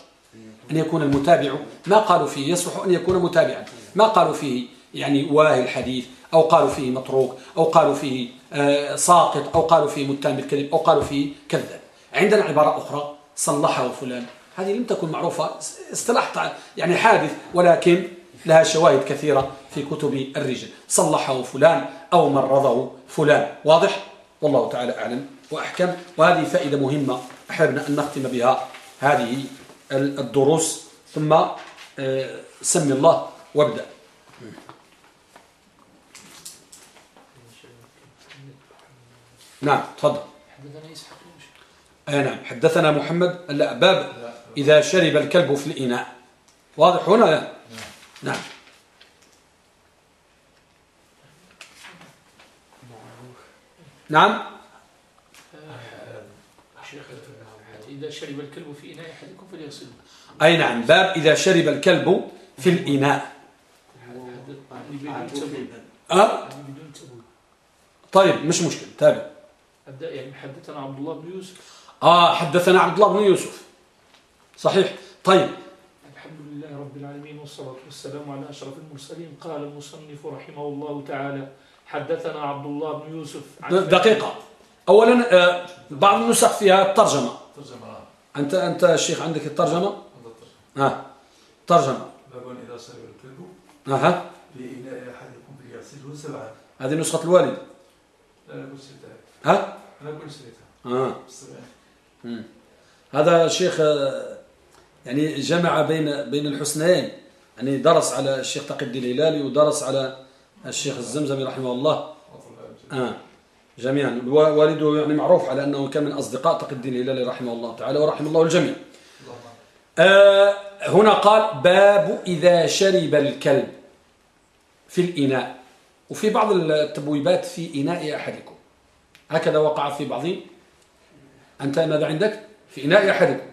أن يكون المتابع ما قالوا فيه يصلح أن يكون متابعا. ما قالوا فيه يعني واهي الحديث أو قالوا فيه متروك أو قالوا فيه ساقط أو قالوا فيه متهم بالكذب أو قالوا فيه كذاب عندنا عبارة أخرى صلحه فلان هذه لم تكن معروفة اصطلاح يعني حادث ولكن لها شواهد كثيرة في كتب الرجال. صلحه فلان أو مرضه فلان. واضح؟ والله تعالى أعلم وأحكم. وهذه فائدة مهمة أحبنا أن نختم بها هذه الدروس. ثم آه، سمي الله وابدأ. نعم تفضل. حدثنا إسحاق نعم حدثنا محمد لا باب إذا شرب الكلب في الإناء. واضح هنا؟ لا نعم. نعم.
إذا شرب الكلب في إناء أحدكم فليغسله.
أي نعم باب إذا شرب الكلب في الإناء. أه؟ طيب مش مشكلة تابع.
يعني حدثنا عبد الله بن يوسف.
آه حدثنا عبد الله بن يوسف. صحيح. طيب.
الحمد لله رب العالمين والصلاة والسلام على أشرف المرسلين قال المصنف رحمه الله تعالى حدثنا عبد الله بن يوسف
دقيقة. أولا آه، بعض النسخ فيها الترجمة. ترجمة أنت أنت الشيخ عندك الترجمة؟ ها آه. ترجمة.
باب إذا شرب الكلب
أها.
لإناء أحدكم فليغسله سبعا
هذه نسخة الوالد.
لا كنت
ها؟
أنا كنت شريتها
آه. هذا الشيخ آه، يعني جمع بين بين الحسنين. يعني درس على الشيخ تقي الدين الهلالي ودرس على الشيخ الزمزمي رحمه الله. آه. جميعا. والده يعني معروف على أنه كان من أصدقاء تقي الدين الهلالي رحمه الله تعالى ورحمه الله الجميع. آه هنا قال باب إذا شرب الكلب في الإناء. وفي بعض التبويبات في إناء أحدكم. هكذا وقع في بعض أنت ماذا عندك؟ في إناء أحدكم.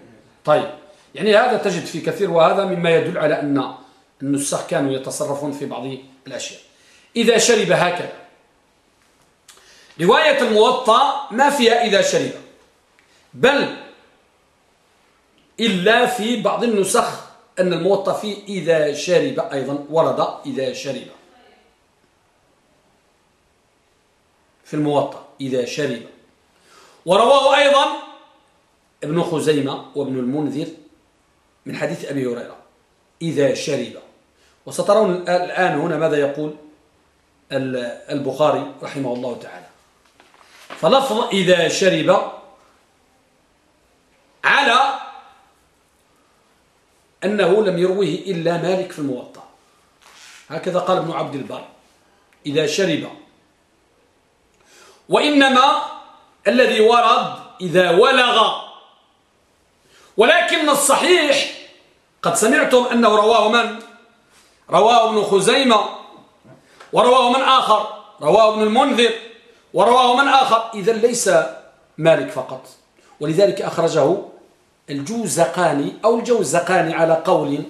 طيب يعني هذا تجد في كثير وهذا مما يدل على أن النسخ كانوا يتصرفون في بعض الأشياء. إذا شرب هكذا. رواية الموطأ ما فيها إذا شرب بل إلا في بعض النسخ أن الموطأ فيه إذا شرب أيضا ورد إذا شرب. في الموطأ. إذا شرب. ورواه أيضا ابن خزيمة وابن المنذر من حديث أبي هريرة. إذا شرب. وسترون الآن هنا ماذا يقول البخاري رحمه الله تعالى. فلفظ إذا شرب على أنه لم يروه إلا مالك في الموطأ. هكذا قال ابن عبد البر. إذا شرب وإنما الذي ورد إذا ولغ. ولكن الصحيح قد سمعتم أنه رواه من؟ رواه ابن خزيمة ورواه من آخر رواه ابن المنذر ورواه من آخر. إذا ليس مالك فقط. ولذلك أخرجه الجوزقاني أو الجوزقاني على قول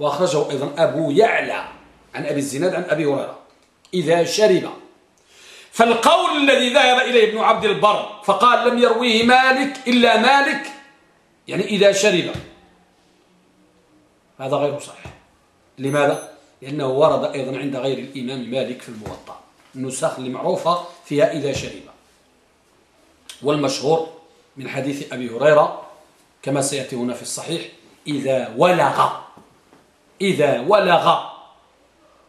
وأخرجه أيضا أبو يعلى عن أبي الزناد عن أبي هريرة. إذا شرب. فالقول الذي ذهب إليه ابن عبد البر فقال لم يرويه مالك إلا مالك يعني إذا شرب. هذا غير صحيح. لماذا؟ لأنه ورد أيضا عند غير الإمام مالك في الموطأ. النسخ المعروفة فيها إذا شرب. والمشهور من حديث أبي هريرة كما سيأتي هنا في الصحيح إذا ولغ. إذا ولغ.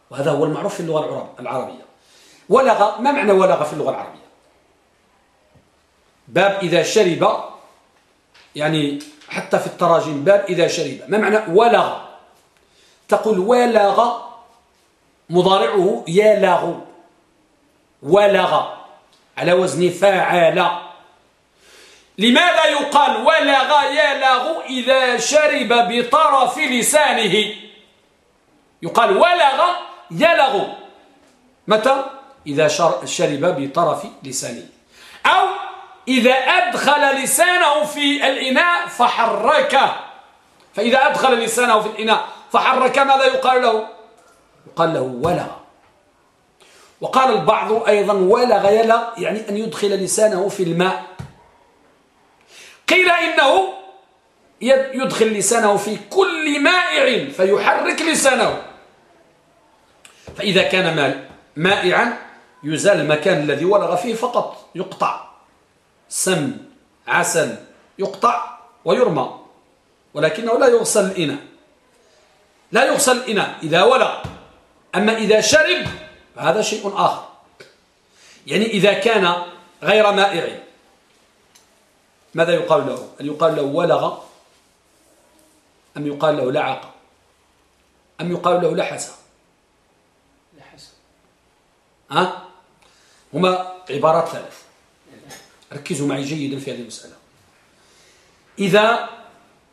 وهذا هو المعروف في اللغة العربية. ولغ ما معنى ولغ في اللغة العربية؟ باب إذا شرب يعني حتى في التراجم باب إذا شرب. ما معنى ولغ؟ تقول ولغ مضارعه يلغ. ولغ على وزن فاعل. لماذا يقال ولغ يلغ إذا شرب بطرف لسانه؟ يقال ولغ يلغ. متى؟ إذا شرب بطرف لسانه. أو إذا أدخل لسانه في الإناء فحركه فإذا أدخل لسانه في الإناء فحرك ماذا يقال له؟ يقال له ولغ وقال البعض أيضا ولغ يلغ يعني أن يدخل لسانه في الماء. قيل إنه يدخل لسانه في كل مائع فيحرك لسانه. فإذا كان مائعا يزال المكان الذي ولغ فيه فقط يقطع. سم عسل يقطع ويرمى. ولكنه لا يغسل الإناء. لا يغسل الإناء إذا ولغ. أما إذا شرب فهذا شيء آخر. يعني إذا كان غير مائع ماذا يقال له؟ هل يقال له ولغ؟ أم يقال له لعق؟ أم يقال له لحس؟
لحس.
ها؟ هما عبارات ثلاث. ركزوا معي جيدا في هذه المسألة. إذا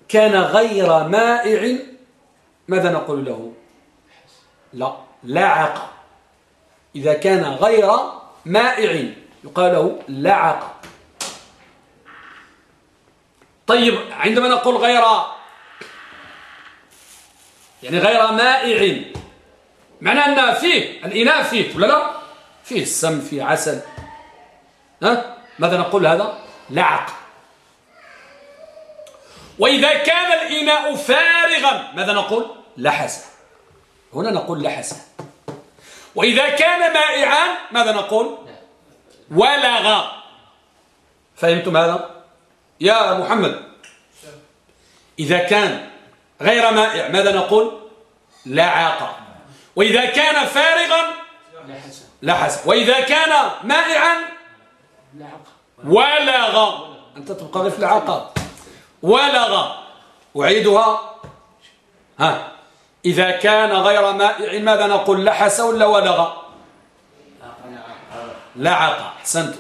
كان غير مائع ماذا نقول له؟ لا لعق إذا كان غير مائع يقال له لعق طيب عندما نقول غير يعني غير مائع معنى أن فيه الإناء فيه ولا لا؟ فيه السم فيه عسل. ها؟ ماذا نقول هذا؟ لعق. وإذا كان الإناء فارغا ماذا نقول؟ لحس. هنا نقول لحس. وإذا كان مائعا ماذا نقول؟ ولغ. فهمتم هذا؟ يا محمد. إذا كان غير مائع ماذا نقول؟ لعاق وإذا كان فارغا لحس وإذا كان مائعا ولغ. أنت تبقى غير في ولغ. أعيدها. ها. إذا كان غير مائع ماذا نقول؟ لحس ولا ولغ؟ لعق. أحسنت.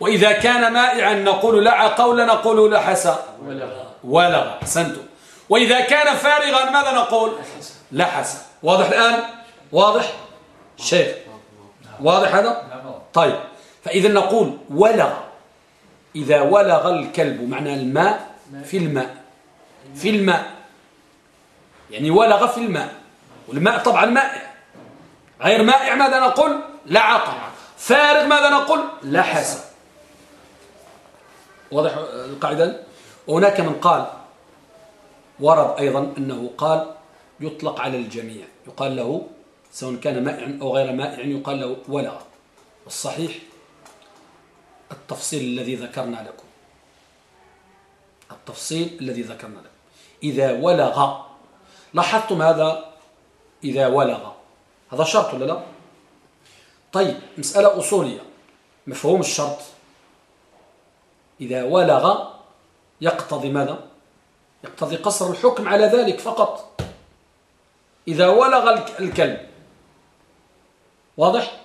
وإذا كان مائعا نقول لعق ولا نقول لحس؟ ولغ. أحسنت. وإذا كان فارغا ماذا نقول؟ لحس. واضح الآن؟ واضح؟ شيخ. واضح هذا؟ طيب فإذا نقول ولغ إذا ولغ الكلب معنى الماء في الماء. في الماء. يعني ولغ في الماء. والماء طبعا مائع. غير مائع ماذا نقول؟ لعق فارغ ماذا نقول؟ لحس واضح القاعدة؟ وهناك من قال ورد أيضا أنه قال يطلق على الجميع. يقال له سواء كان مائع أو غير مائع يقال له ولغ والصحيح التفصيل الذي ذكرنا لكم. التفصيل الذي ذكرنا لكم. إذا ولغ. لاحظتم هذا؟ إذا ولغ. هذا شرط ولا لا؟ طيب مسألة أصولية. مفهوم الشرط. إذا ولغ يقتضي ماذا؟ يقتضي قصر الحكم على ذلك فقط. إذا ولغ الكلب واضح؟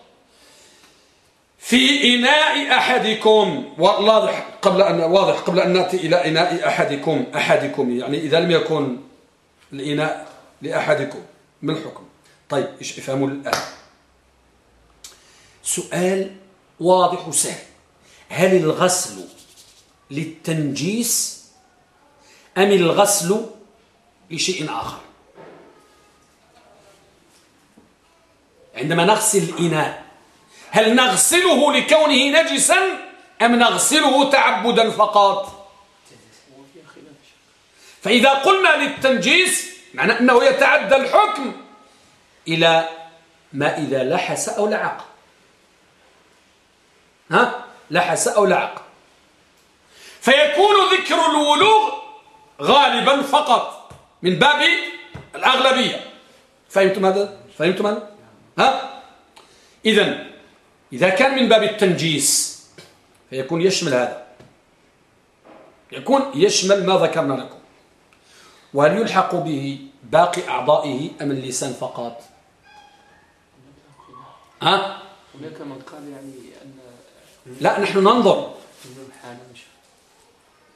في إناء أحدكم واضح قبل أن واضح قبل أن نأتي إلى إناء أحدكم أحدكم يعني إذا لم يكن الإناء لأحدكم من الحكم؟ طيب إيش افهموا الآن؟ سؤال واضح وسهل. هل الغسل للتنجيس أم الغسل لشيء آخر؟ عندما نغسل الإناء هل نغسله لكونه نجسا أم نغسله تعبدا فقط؟ فإذا قلنا للتنجيس معنى أنه يتعدى الحكم إلى ما إذا لحس أو لعق. ها؟ لحس أو لعق. فيكون ذكر الولوغ غالبا فقط من باب الأغلبية. فهمتم هذا؟ فهمتم هذا؟ ها؟ إذا إذا كان من باب التنجيس فيكون يشمل هذا. يكون يشمل ما ذكرنا لكم. وهل يلحق به باقي أعضائه أم اللسان فقط؟ ها؟
هناك من قال يعني أن
لا نحن ننظر.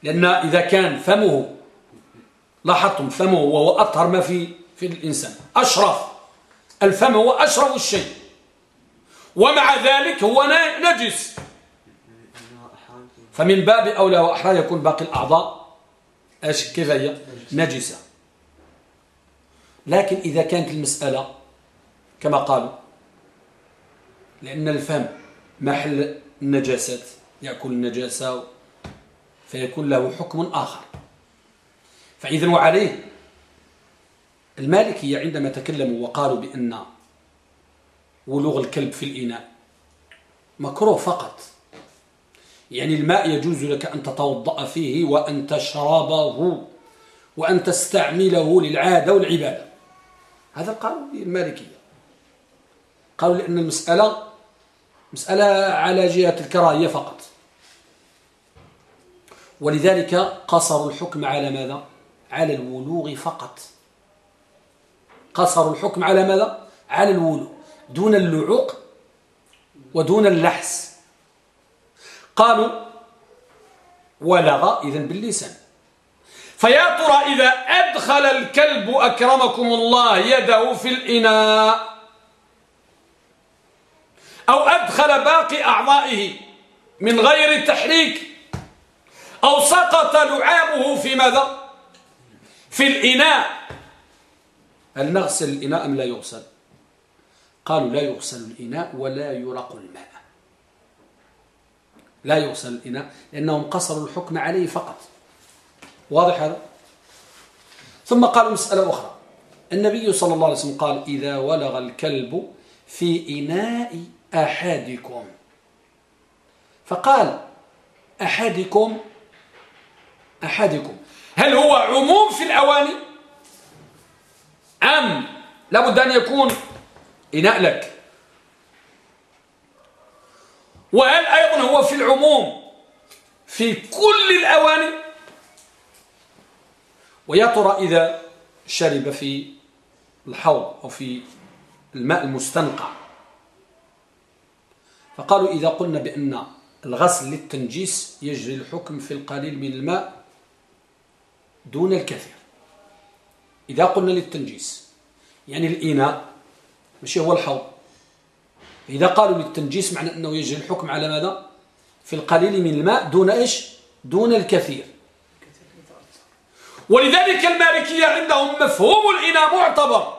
لأن إذا كان فمه لاحظتم فمه وهو أطهر ما في في الإنسان. أشرف. الفم هو أشرف الشيء. ومع ذلك هو نجس. فمن باب أولى وأحرى يكون باقي الأعضاء. إيش كيف هي؟ نجسة. لكن إذا كانت المسألة كما قالوا لأن الفم محل النجاسات. يأكل النجاسة فيكون له حكم آخر. فإذا وعليه المالكية عندما تكلموا وقالوا بأن ولوغ الكلب في الإناء مكروه فقط. يعني الماء يجوز لك أن تتوضأ فيه وأن تشربه وأن تستعمله للعادة والعبادة. هذا قالوا المالكية. قالوا لأن المسألة مسألة على جهة الكراهية فقط. ولذلك قصروا الحكم على ماذا؟ على الولوغ فقط. قصروا الحكم على ماذا؟ على الولوغ دون اللعوق ودون اللحس. قالوا ولغ إذن باللسان. فيا ترى إذا أدخل الكلب أكرمكم الله يده في الإناء أو أدخل باقي أعضائه من غير تحريك أو سقط لعابه في ماذا؟ في الإناء هل نغسل الإناء أم لا يغسل؟ قالوا لا يغسل الإناء ولا يرق الماء. لا يغسل الإناء لأنهم قصروا الحكم عليه فقط. واضح هذا؟ ثم قالوا مسألة أخرى. النبي صلى الله عليه وسلم قال إذا ولغ الكلب في إناء أحدكم. فقال أحدكم أحدكم. هل هو عموم في الأواني؟ أم لابد أن يكون إناء لك. وهل أيضا هو في العموم في كل الأواني؟ ويا ترى إذا شرب في الحوض أو في الماء المستنقع. فقالوا إذا قلنا بأن الغسل للتنجيس يجري الحكم في القليل من الماء دون الكثير. إذا قلنا للتنجيس يعني الإناء مش هو الحوض. إذا قالوا للتنجيس معنى أنه يجري الحكم على ماذا؟ في القليل من الماء دون إيش؟ دون الكثير. ولذلك المالكية عندهم مفهوم الإناء معتبر.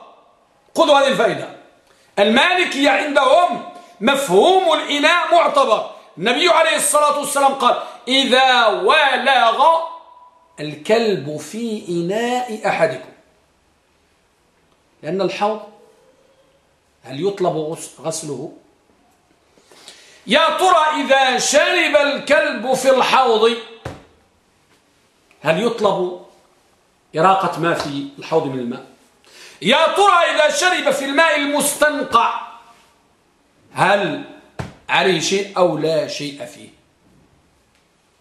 خذوا هذه الفائدة. المالكية عندهم مفهوم الإناء معتبر. النبي عليه الصلاة والسلام قال إذا ولغ الكلب في إناء أحدكم. لأن الحوض هل يطلب غسله؟ يا ترى إذا شرب الكلب في الحوض هل يطلب إراقة ما في الحوض من الماء؟ يا ترى إذا شرب في الماء المستنقع هل عليه شيء أو لا شيء فيه؟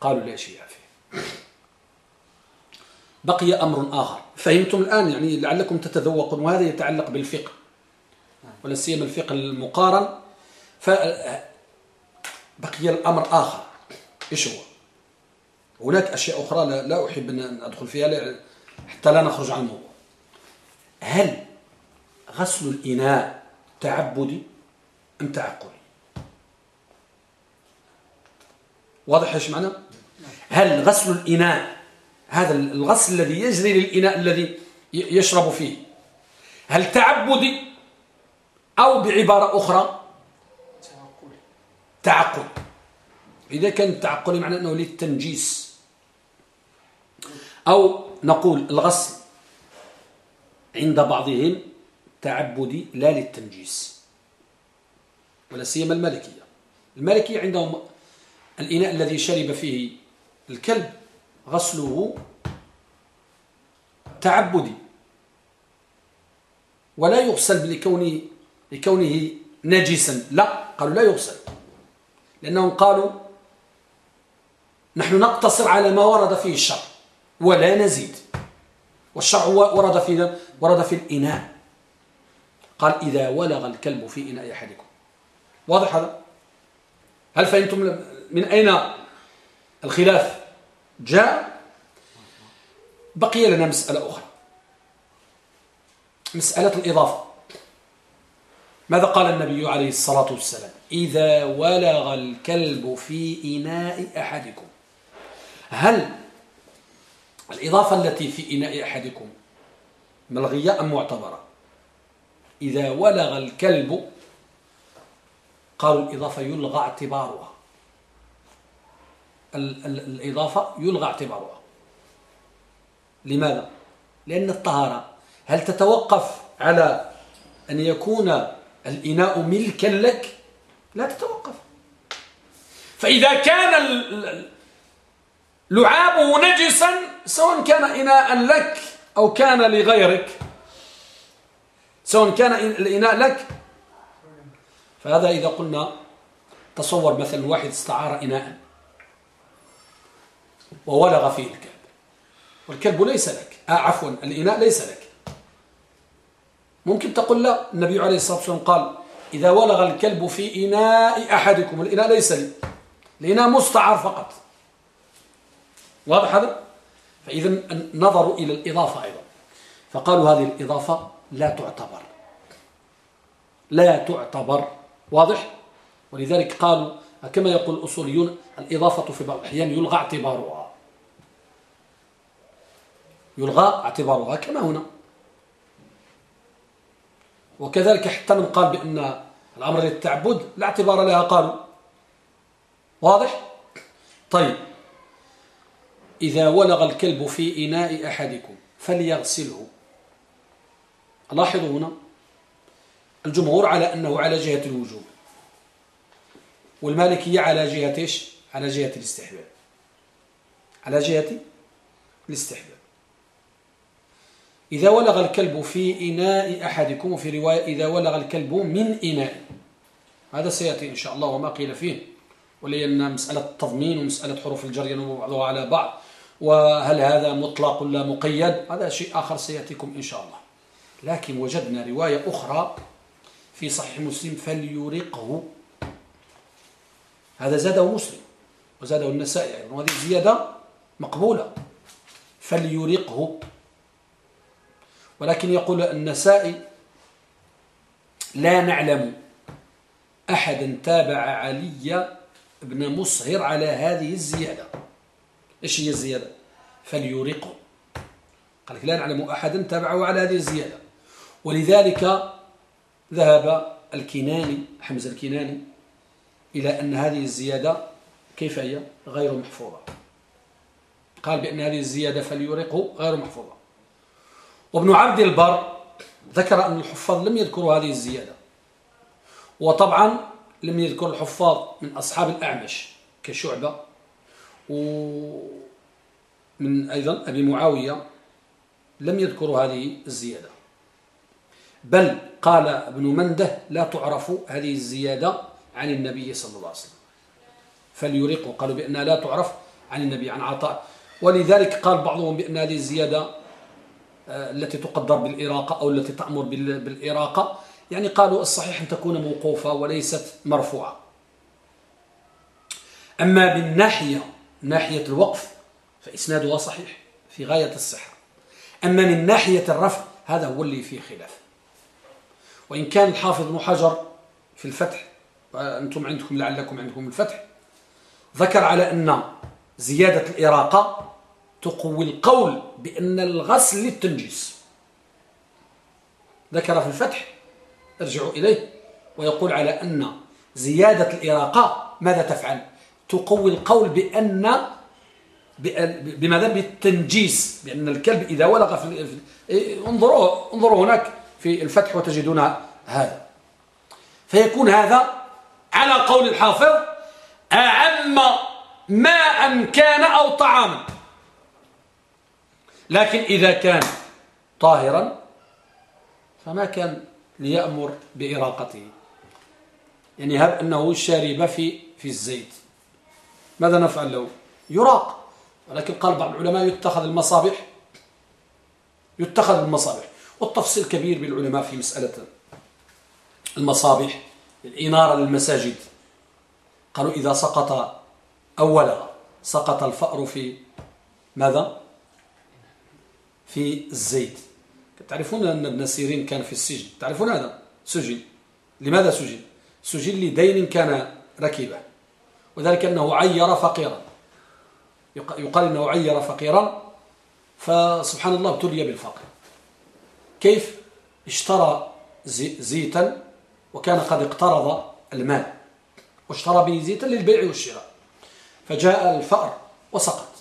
قالوا لا شيء فيه. بقي أمر آخر. فهمتم الآن يعني لعلكم تتذوقون وهذا يتعلق بالفقه ولا سيما الفقه المقارن. فبقي الأمر آخر. إيش هو؟ هناك أشياء أخرى لا أحب أن أدخل فيها حتى لا نخرج عن الموضوع. هل غسل الإناء تعبدي أم تعقلي واضح إيش معنى هل غسل الإناء هذا الغسل الذي يجري للإناء الذي يشرب فيه. هل تعبدي أو بعبارة أخرى؟ تعقل. إذا كان التعقل معنى أنه للتنجيس. أو نقول الغسل عند بعضهم تعبدي لا للتنجيس. ولا سيما المالكية المالكية عندهم الإناء الذي شرب فيه الكلب. غسله تعبدي. ولا يغسل لكونه, لكونه نجسا. لا قالوا لا يغسل. لأنهم قالوا نحن نقتصر على ما ورد فيه الشرع ولا نزيد. والشرع ورد في ورد في الإناء. قال إذا ولغ الكلب في إناء أحدكم. واضح هذا؟ هل فهمتم من أين الخلاف؟ جاء. بقي لنا مسألة أخرى. مسألة الإضافة. ماذا قال النبي عليه الصلاة والسلام؟ إذا ولغ الكلب في إناء أحدكم. هل الإضافة التي في إناء أحدكم ملغية أم معتبرة؟ إذا ولغ الكلب قالوا الإضافة يلغى اعتبارها. الإضافة يلغى اعتبارها. لماذا؟ لأن الطهارة هل تتوقف على أن يكون الإناء ملكا لك؟ لا تتوقف. فإذا كان لعابه نجسا سواء كان إناء لك أو كان لغيرك سواء كان الإناء لك فهذا إذا قلنا تصور مثلا واحد استعار إناء. وولغ فيه الكلب. والكلب ليس لك. آه عفوا الإناء ليس لك. ممكن تقول لا النبي عليه الصلاة والسلام قال إذا ولغ الكلب في إناء أحدكم الإناء ليس لي. الإناء مستعار فقط. واضح هذا؟ فإذا نظروا إلى الإضافة أيضا. فقالوا هذه الإضافة لا تعتبر. لا تعتبر. واضح؟ ولذلك قالوا كما يقول الأصوليون الإضافة في بعض الأحيان يلغى اعتبارها. يلغى اعتبارها كما هنا. وكذلك حتى من قال بأن الأمر للتعبد لا اعتبار لها قالوا. واضح؟ طيب. إذا ولغ الكلب في إناء أحدكم فليغسله. لاحظوا هنا الجمهور على أنه على جهة الوجوب. والمالكية على جهة إيش؟ على جهة الاستحباب. على جهة الاستحباب. إذا ولغ الكلب في إناء أحدكم وفي رواية إذا ولغ الكلب من إناء. هذا سيأتي إن شاء الله وما قيل فيه. ولأن مسألة التضمين ومسألة حروف الجر ينوب بعضها على بعض. وهل هذا مطلق ولا مقيد؟ هذا شيء آخر سيأتيكم إن شاء الله. لكن وجدنا رواية أخرى في صحيح مسلم فليرقه. هذا زاده مسلم وزاده النسائي. أيضا وهذه زيادة مقبولة. فليرقه. ولكن يقول النسائي لا نعلم أحدا تابع علي بن مصهر على هذه الزيادة. إيش هي الزيادة؟ فليرقه قال لا نعلم أحدا تابعه على هذه الزيادة. ولذلك ذهب الكناني حمزة الكناني إلى أن هذه الزيادة كيف هي؟ غير محفوظة. قال بأن هذه الزيادة فليرقه غير محفوظة. وابن عبد البر ذكر أن الحفاظ لم يذكروا هذه الزيادة. وطبعا لم يذكر الحفاظ من أصحاب الأعمش كشعبة ومن أيضا أبي معاوية لم يذكروا هذه الزيادة. بل قال ابن منده لا تعرف هذه الزيادة عن النبي صلى الله عليه وسلم. فليرقوا قالوا بأنها لا تعرف عن النبي عن عطاء. ولذلك قال بعضهم بأن هذه الزيادة التي تقدر بالإراقة أو التي تأمر بالإراقة. يعني قالوا الصحيح أن تكون موقوفة وليست مرفوعة. أما بالناحية ناحية الوقف فإسنادها صحيح في غاية الصحة. أما من ناحية الرفع هذا هو اللي فيه خلاف. وإن كان الحافظ بن حجر في الفتح أنتم عندكم لعلكم عندكم الفتح ذكر على أن زيادة الإراقة تقوي القول بأن الغسل للتنجيس. ذكر في الفتح ارجعوا إليه ويقول على أن زيادة الإراقة ماذا تفعل؟ تقوي القول بأن بماذا بالتنجيس بأن الكلب إذا ولغ في إيه، انظروا انظروا هناك في الفتح وتجدون هذا. فيكون هذا على قول الحافظ أعم ماء كان أو طعاما. لكن إذا كان طاهرا فما كان ليأمر بإراقته. يعني هب أنه شارب في في الزيت. ماذا نفعل له؟ يراق. ولكن قال بعض العلماء يتخذ المصابيح يتخذ المصابيح. والتفصيل كبير بالعلماء في مسألة المصابيح الإنارة للمساجد. قالوا إذا سقط أولا سقط الفأر في ماذا؟ في الزيت. تعرفون أن ابن سيرين كان في السجن؟ تعرفون هذا؟ سجن. لماذا سجن؟ سجن لدين كان ركبه وذلك أنه عير فقيرا. يقال إنه عير فقيرا فسبحان الله ابتلي بالفقر كيف؟ اشترى زيتا وكان قد اقترض المال. واشترى به زيتا للبيع والشراء. فجاء الفأر وسقط.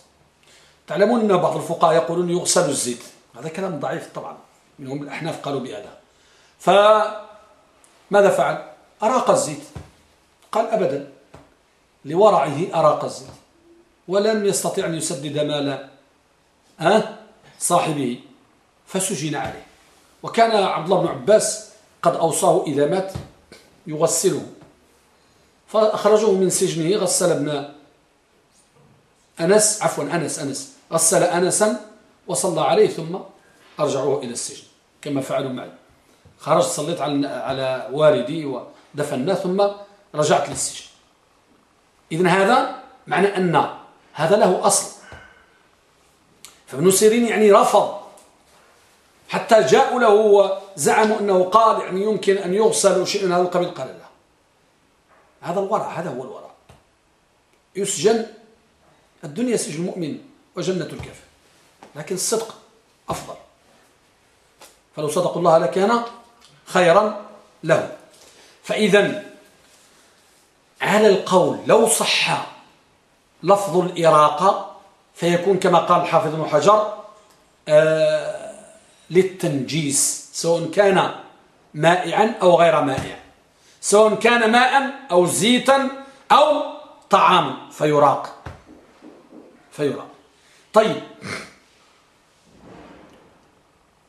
تعلمون أن بعض الفقهاء يقولون يغسل الزيت. هذا كلام ضعيف طبعا. منهم الأحناف قالوا بهذا. فماذا فعل؟ أراق الزيت. قال أبدا. لورعه أراق الزيت. ولم يستطيع أن يسدد مال أه؟ صاحبه. فسجن عليه. وكان عبد الله بن عباس قد أوصاه إذا مات يغسله. فأخرجوه من سجنه غسل ابن أنس عفوا أنس أنس. غسل أنسا وصلى عليه ثم أرجعوه إلى السجن كما فعلوا معي. خرجت صليت على على والدي ودفناه ثم رجعت للسجن. إذن هذا معنى أن هذا له أصل. فابن سيرين يعني رفض. حتى جاءوا له وزعموا أنه قال يعني يمكن أن يغسل شيء من هذا القبيل قال لا. هذا الورع هذا هو الورع. يسجن الدنيا سجن المؤمن وجنة الكافر. لكن الصدق أفضل. فلو صدقوا الله لكان خيرا له. فإذا على القول لو صح لفظ الإراقة فيكون كما قال الحافظ بن حجر آه للتنجيس سواء كان مائعا أو غير مائع. سواء كان ماء أو زيتا أو طعام فيراق. فيراق. طيب.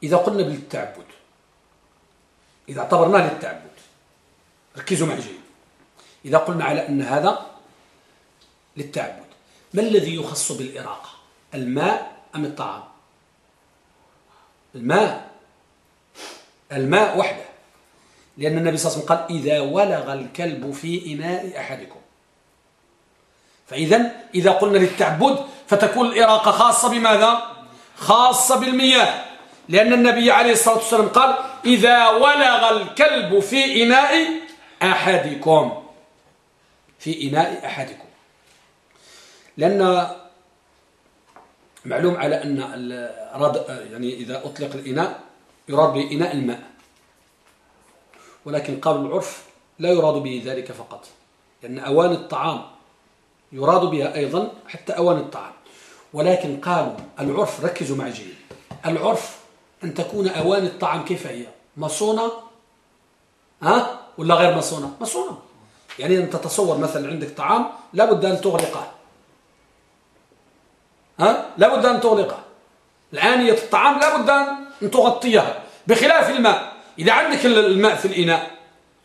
إذا قلنا بالتعبد إذا اعتبرناه للتعبد ركزوا معي جيد. إذا قلنا على أن هذا للتعبد ما الذي يخص بالإراقة؟ الماء أم الطعام؟ الماء الماء وحده. لأن النبي صلى الله عليه وسلم قال إذا ولغ الكلب في إناء أحدكم. فإذا إذا قلنا للتعبد فتكون الإراقة خاصة بماذا؟ خاصة بالمياه. لأن النبي عليه الصلاة والسلام قال إذا ولغ الكلب في إناء أحدكم. في إناء أحدكم. لأن معلوم على أن يعني إذا أطلق الإناء يراد به إناء الماء. ولكن قال العرف لا يراد به ذلك فقط. لأن أوان الطعام يراد بها أيضا حتى أوان الطعام. ولكن قالوا العرف ركزوا مع جيد العرف أن تكون أوان الطعام كيف هي؟ مصونة؟ ها؟ ولا غير مصونة؟ مصونة. يعني أن تتصور مثلا عندك طعام لابد أن تغلقه. ها؟ لابد أن تغلقه. العانية الطعام لابد أن تغطيها بخلاف الماء. إذا عندك الماء في الإناء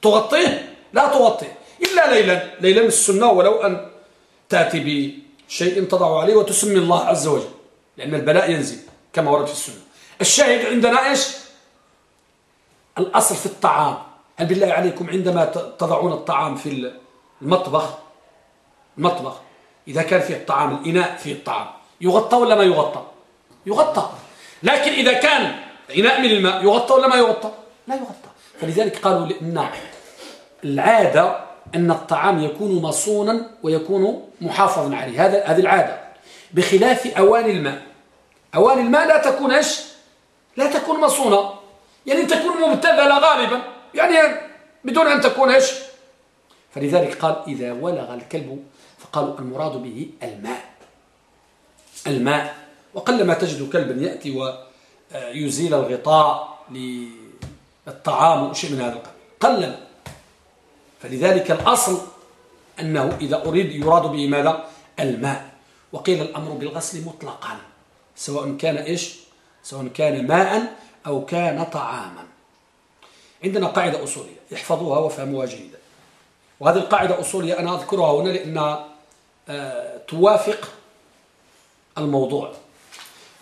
تغطيه؟ لا تغطيه. إلا ليلا. ليلا السنة ولو أن تأتي بشيء تضع عليه وتسمي الله عز وجل لأن البلاء ينزل كما ورد في السنة. الشاهد عندنا إيش؟ الأصل في الطعام. هل بالله عليكم عندما تضعون الطعام في المطبخ؟ المطبخ. إذا كان فيه الطعام الإناء فيه الطعام. يغطى ولا ما يغطى؟ يغطى. لكن إذا كان إناء من الماء يغطى ولا ما يغطى؟ لا يغطى. فلذلك قالوا لأن العادة أن الطعام يكون مصونا ويكون محافظا عليه. هذا هذه العادة. بخلاف أواني الماء. أواني الماء لا تكون إيش؟ لا تكون مصونة. يعني تكون مبتذلة غالبا. يعني بدون أن تكون إيش؟ فلذلك قال إذا ولغ الكلب فقالوا المراد به الماء. الماء. وقلما تجد كلبا يأتي ويزيل الغطاء للطعام وشيء من هذا القبيل. قلما. فلذلك الأصل أنه إذا أريد يراد به ماذا؟ الماء. وقيل الأمر بالغسل مطلقا سواء كان إيش؟ سواء كان ماء أو كان طعاما. عندنا قاعدة أصولية احفظوها وفهموها جيدا. وهذه القاعدة أصولية أنا أذكرها هنا لأنها آه، توافق الموضوع.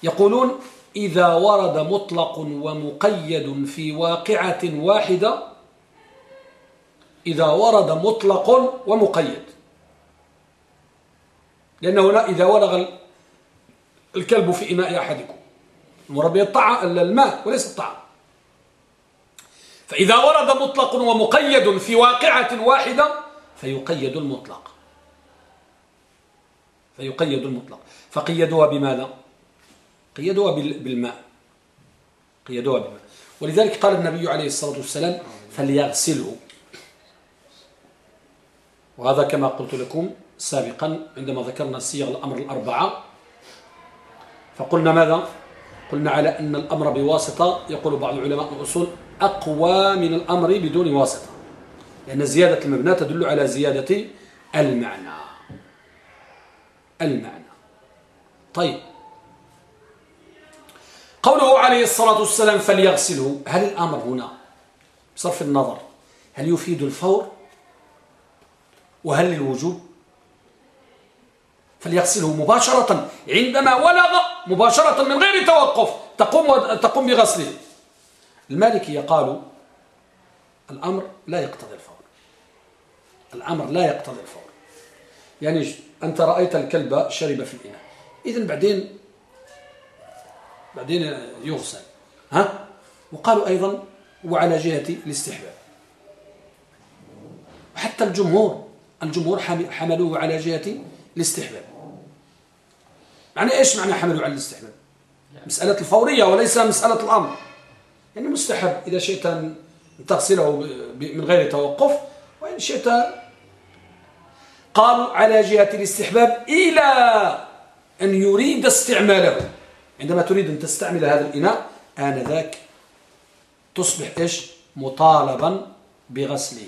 يقولون إذا ورد مطلق ومقيد في واقعة واحدة إذا ورد مطلق ومقيد. لأنه هنا إذا ولغ الكلب في إناء أحدكم. المربي الطعام الماء وليس الطعام. فإذا ورد مطلق ومقيد في واقعة واحدة فيقيد المطلق. فيقيد المطلق. فقيدوها بماذا؟ قيدوها بالماء. قيدوها بالماء. ولذلك قال النبي عليه الصلاة والسلام فليغسله وهذا كما قلت لكم سابقا عندما ذكرنا صيغ الأمر الأربعة فقلنا ماذا؟ قلنا على أن الأمر بواسطة يقول بعض علماء الأصول أقوى من الأمر بدون واسطة. لأن زيادة المبنى تدل على زيادة المعنى. المعنى. طيب. قوله عليه الصلاة والسلام فليغسله هل الأمر هنا؟ بصرف النظر هل يفيد الفور؟ وهل الوجوب فليغسله مباشرة عندما ولغ مباشرة من غير توقف تقوم, تقوم بغسله. المالكية قالوا الأمر لا يقتضي الفور. الأمر لا يقتضي الفور. يعني أنت رأيت الكلب شرب في الإناء. إذن بعدين بعدين يغسل. ها؟ وقالوا أيضا وعلى جهة الاستحباب. وحتى الجمهور الجمهور حملوه على جهة الاستحباب. معنى إيش معنى حملوا على الاستحباب؟ مسألة الفورية وليس مسألة الأمر. يعني مستحب إذا شئت أن تغسله من غير توقف وإن شئت قالوا على جهة الاستحباب إلى أن يريد استعماله. عندما تريد أن تستعمل هذا الإناء آنذاك تصبح إيش؟ مطالبا بغسله.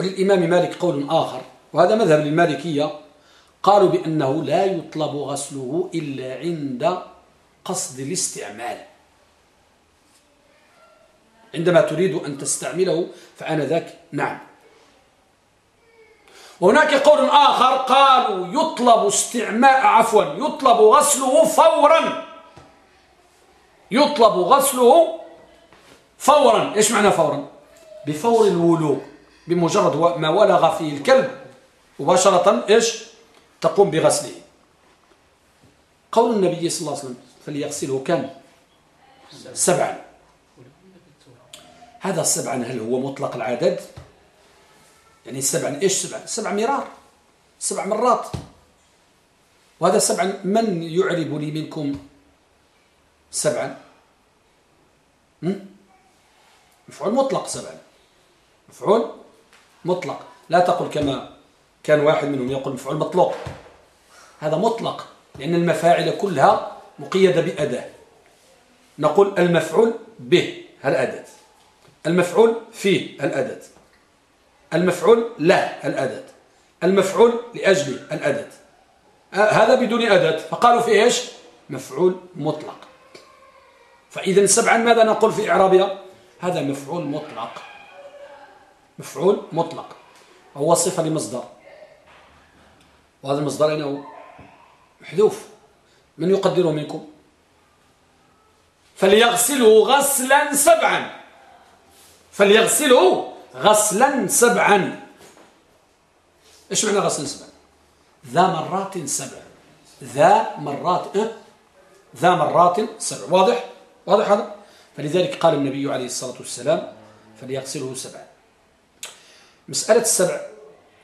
وللإمام مالك قول آخر وهذا مذهب للمالكية قالوا بأنه لا يطلب غسله إلا عند قصد الاستعمال. عندما تريد أن تستعمله فآنذاك نعم. وهناك قول آخر قالوا يطلب استعماء عفوا يطلب غسله فورا. يطلب غسله فورا. إيش معنى فورا؟ بفور الولوغ بمجرد ما ولغ فيه الكلب مباشرة إيش؟ تقوم بغسله. قول النبي صلى الله عليه وسلم فليغسله كم؟ سبعا. هذا السبعا هل هو مطلق العدد؟ يعني سبعا إيش سبعا؟ سبع مرار. سبع مرات. وهذا سبعا من يعرب لي منكم؟ سبعا. مفعول مطلق سبعا. مفعول؟ مطلق. لا تقل كما كان واحد منهم يقول مفعول مطلق هذا مطلق لأن المفاعل كلها مقيدة بأداة. نقول المفعول به الأداة. المفعول فيه الأداة. المفعول له الأداة. المفعول لأجله الأداة. هذا بدون أداة. فقالوا في إيش؟ مفعول مطلق. فإذا سبعا ماذا نقول في إعرابها؟ هذا مفعول مطلق. مفعول مطلق. هو صفة لمصدر. وهذا المصدر هنا محذوف. من يقدره منكم؟ فليغسله غسلا سبعا. فليغسله غسلا سبعا. إيش معنى غسلا سبعا؟ ذا مرات سبع. ذا مرات آه؟ ذا مرات سبع. واضح؟ واضح هذا؟ فلذلك قال النبي عليه الصلاة والسلام فليغسله سبعا. مسألة السبع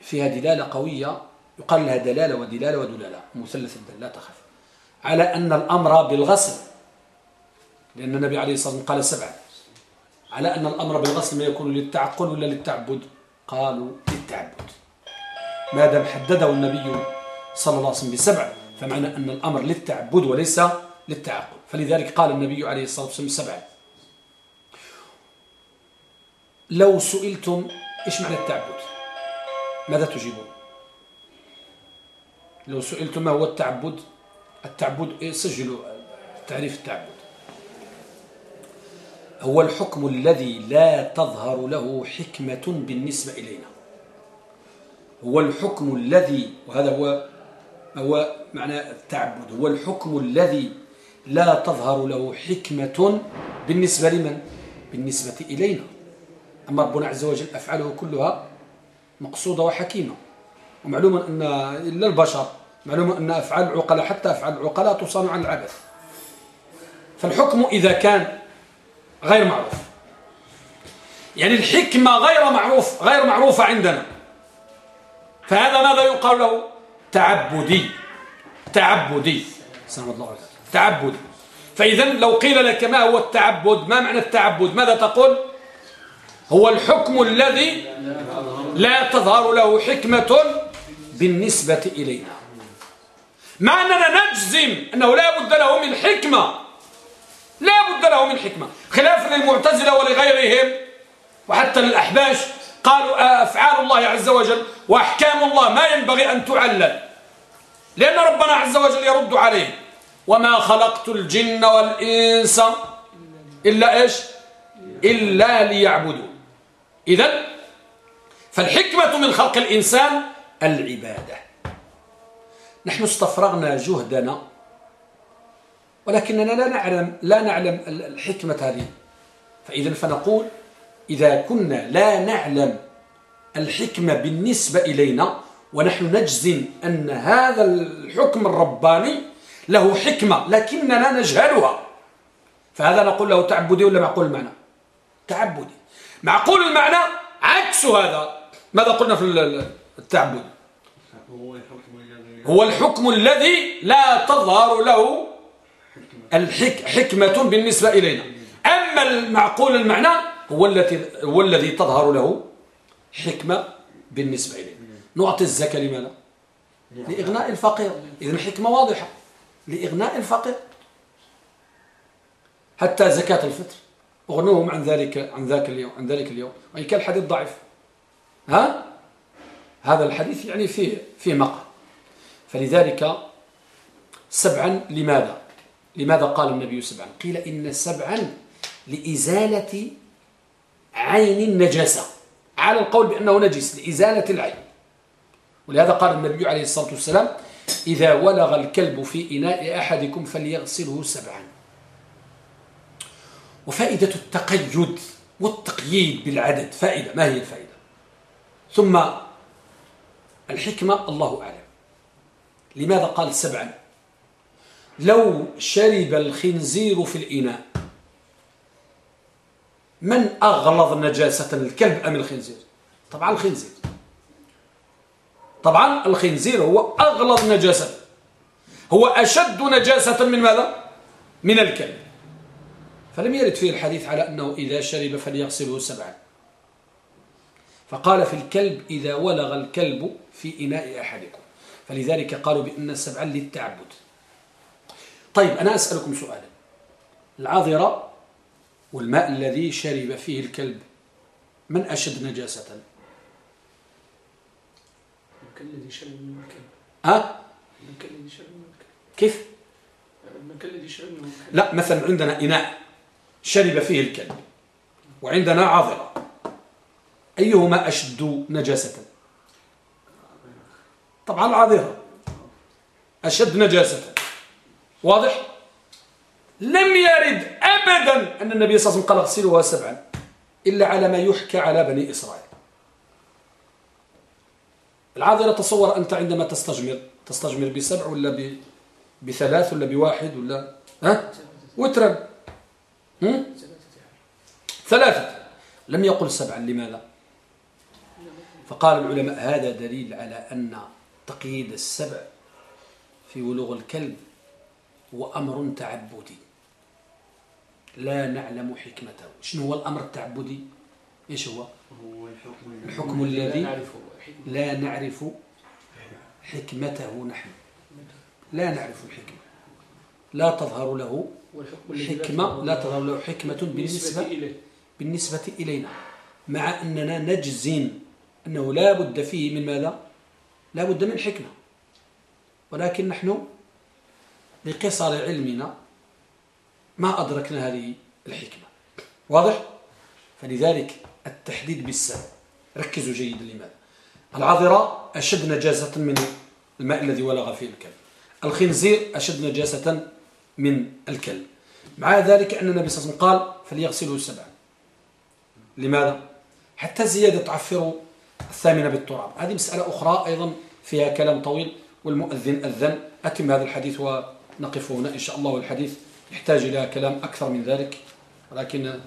فيها دلالة قوية يقال لها دلالة ودلالة ودلالة مثلث الدل لا تخف. على أن الأمر بالغسل لأن النبي عليه الصلاة والسلام قال سبعا على أن الأمر بالغسل ما يكون للتعقل ولا للتعبد؟ قالوا للتعبد. ما دام حدده النبي صلى الله عليه وسلم بسبع فمعنى أن الأمر للتعبد وليس للتعقل. فلذلك قال النبي عليه الصلاة والسلام سبعا لو سئلتم إيش معنى التعبد ماذا تجيبون لو سئلتم ما هو التعبد التعبد إيه؟ سجلوا تعريف التعبد. هو الحكم الذي لا تظهر له حكمة بالنسبة إلينا. هو الحكم الذي وهذا هو هو معنى التعبد؟ هو الحكم الذي لا تظهر له حكمة بالنسبة لمن؟ بالنسبة إلينا. أما ربنا عز وجل أفعاله كلها مقصودة وحكيمة. ومعلوم أن إلا البشر معلوم أن أفعال العقلاء حتى أفعال العقلاء تصان عن العبث. فالحكم إذا كان غير معروف. يعني الحكمة غير معروف غير معروفة عندنا. فهذا ماذا يقال له؟ تعبدي. تعبدي. سلام الله عليك تعبدي. فإذا لو قيل لك ما هو التعبد ما معنى التعبد؟ ماذا تقول؟ هو الحكم الذي لا تظهر له حكمة بالنسبة إلينا. مع أننا نجزم أنه لا بد له من حكمة. لا بد له من حكمة. خلافا للمعتزلة ولغيرهم. وحتى للأحباش قالوا أفعال الله عز وجل وأحكام الله ما ينبغي أن تعلل. لأن ربنا عز وجل يرد عليه وما خلقت الجن والإنس إلا إيش؟ إلا ليعبدوا إذا فالحكمة من خلق الإنسان العبادة. نحن استفرغنا جهدنا ولكننا لا نعلم لا نعلم الحكمة هذه. فإذا فنقول إذا كنا لا نعلم الحكمة بالنسبة إلينا ونحن نجزم أن هذا الحكم الرباني له حكمة لكننا نجهلها فهذا نقول له تعبدي ولا معقول المعنى تعبدي. معقول المعنى؟ عكس هذا. ماذا قلنا في التعبد؟ هو الحكم الذي لا تظهر له الحكمة بالنسبة إلينا. أما المعقول المعنى هو الذي هو الذي تظهر له حكمة بالنسبة إلينا. نعطي الزكاة لماذا؟ لإغناء الفقير. إذن حكمة واضحة. لإغناء الفقير. حتى زكاة الفطر. أغنوهم عن ذلك عن ذاك اليوم عن ذلك اليوم. وإن كان الحديث ضعيف ها؟ هذا الحديث يعني فيه فيه مقال فلذلك سبعا لماذا؟ لماذا قال النبي سبعا؟ قيل إن سبعا لإزالة عين النجاسة. على القول بأنه نجس لإزالة العين. ولهذا قال النبي عليه الصلاة والسلام إذا ولغ الكلب في إناء أحدكم فليغسله سبعا. وفائدة التقيد والتقييد بالعدد. فائدة. ما هي الفائدة؟ ثم الحكمة الله أعلم. لماذا قال سبعا؟ لو شرب الخنزير في الإناء من أغلظ نجاسة الكلب أم الخنزير؟ طبعا الخنزير. طبعا الخنزير هو أغلظ نجاسة. هو أشد نجاسة من ماذا؟ من الكلب. فلم يرد فيه الحديث على أنه إذا شرب فليغسله سبعا. فقال في الكلب إذا ولغ الكلب في إناء أحدكم. فلذلك قالوا بأن سبعا للتعبد. طيب أنا أسألكم سؤالا. العاذرة والماء الذي شرب فيه الكلب من أشد نجاسة؟
المكان الذي شرب من الكلب.
ها؟
المكان الذي شرب من الكلب.
كيف؟
المكان الذي شرب من الكلب.
لا مثلا عندنا إناء. شرب فيه الكلب. وعندنا عاذرة أيهما أشد نجاسة؟ طبعا العاذرة أشد نجاسة. واضح؟ لم يرد أبدا أن النبي صلى الله عليه وسلم قال اغسلوها سبعا إلا على ما يحكى على بني إسرائيل. العاذرة تصور أنت عندما تستجمر تستجمر بسبع ولا بثلاث ولا بواحد ولا ها؟ وترا ثلاثة. لم يقل سبعا لماذا؟ فقال العلماء هذا دليل على أن تقييد السبع في ولوغ الكلب هو أمر تعبدي. لا نعلم حكمته. شنو هو الأمر التعبدي؟ إيش هو؟ الحكم الذي لا نعرف حكمته نحن. لا نعرف الحكمة. لا تظهر له حكمة لا تظهر له حكمة بالنسبة بالنسبة إلينا مع أننا نجزم أنه لا بد فيه من ماذا؟ لا بد من حكمة. ولكن نحن بقصر علمنا ما أدركنا هذه الحكمة. واضح؟ فلذلك التحديد بالسبب ركزوا جيدا لماذا؟ العذراء أشد نجاسة من الماء الذي ولغ فيه الكلب. الخنزير أشد نجاسة من الكلب. مع ذلك أن النبي صلى الله عليه وسلم قال فليغسله سبعا. لماذا؟ حتى زيادة تعفر الثامنة بالتراب. هذه مسألة أخرى أيضا فيها كلام طويل والمؤذن أذن. أتم هذا الحديث ونقف هنا. إن شاء الله والحديث يحتاج إلى كلام أكثر من ذلك. ولكن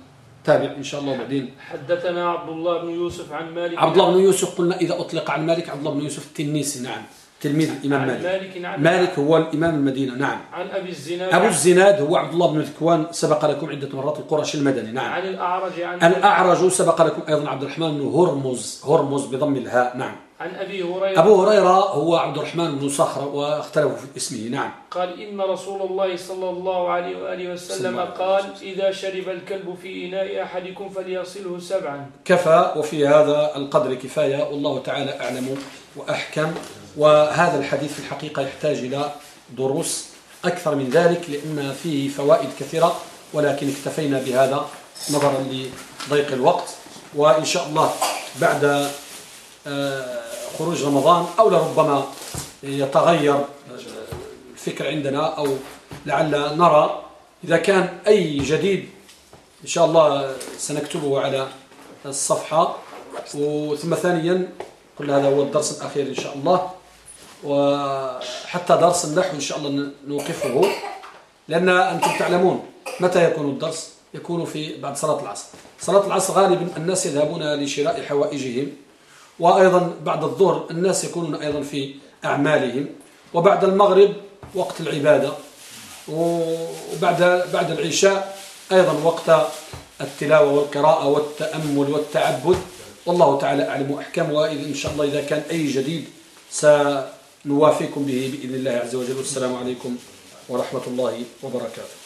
تابع إن شاء الله وبعدين
حدثنا عبد الله بن يوسف عن مالك.
عبد الله بن يوسف قلنا إذا أطلق عن مالك عبد الله بن يوسف التنيسي نعم. تلميذ الإمام مالك.
مالك عن
مالك هو الإمام المدينة نعم.
عن أبي الزناد.
أبو الزناد هو عبد الله بن ذكوان سبق لكم عدة مرات القرشي المدني نعم.
عن الأعرج عن
الأعرج سبق لكم أيضا عبد الرحمن بن هرمز هرمز بضم الهاء نعم.
عن أبي هريرة.
أبو هريرة هو عبد الرحمن بن صخر واختلفوا في اسمه نعم.
قال إن رسول الله صلى الله عليه وآله وسلم قال إذا شرب الكلب في إناء أحدكم فليصله سبعا.
كفى وفي هذا القدر كفاية والله تعالى أعلم وأحكم. وهذا الحديث في الحقيقة يحتاج إلى دروس أكثر من ذلك لأن فيه فوائد كثيرة ولكن اكتفينا بهذا نظرا لضيق الوقت. وإن شاء الله بعد آه، خروج رمضان أو لربما يتغير الفكر عندنا أو لعل نرى إذا كان أي جديد إن شاء الله سنكتبه على الصفحة. ثم ثانيا كل هذا هو الدرس الأخير إن شاء الله. وحتى درس النحو إن شاء الله نوقفه. لأن أنتم تعلمون متى يكون الدرس؟ يكون في بعد صلاة العصر. صلاة العصر غالبا الناس يذهبون لشراء حوائجهم وأيضا بعد الظهر الناس يكونون أيضا في أعمالهم وبعد المغرب وقت العبادة وبعد بعد العشاء أيضا وقت التلاوة والقراءة والتأمل والتعبد. والله تعالى أعلم وأحكم وإذا إن شاء الله إذا كان أي جديد سنوافيكم به بإذن الله عز وجل. والسلام عليكم ورحمة الله وبركاته.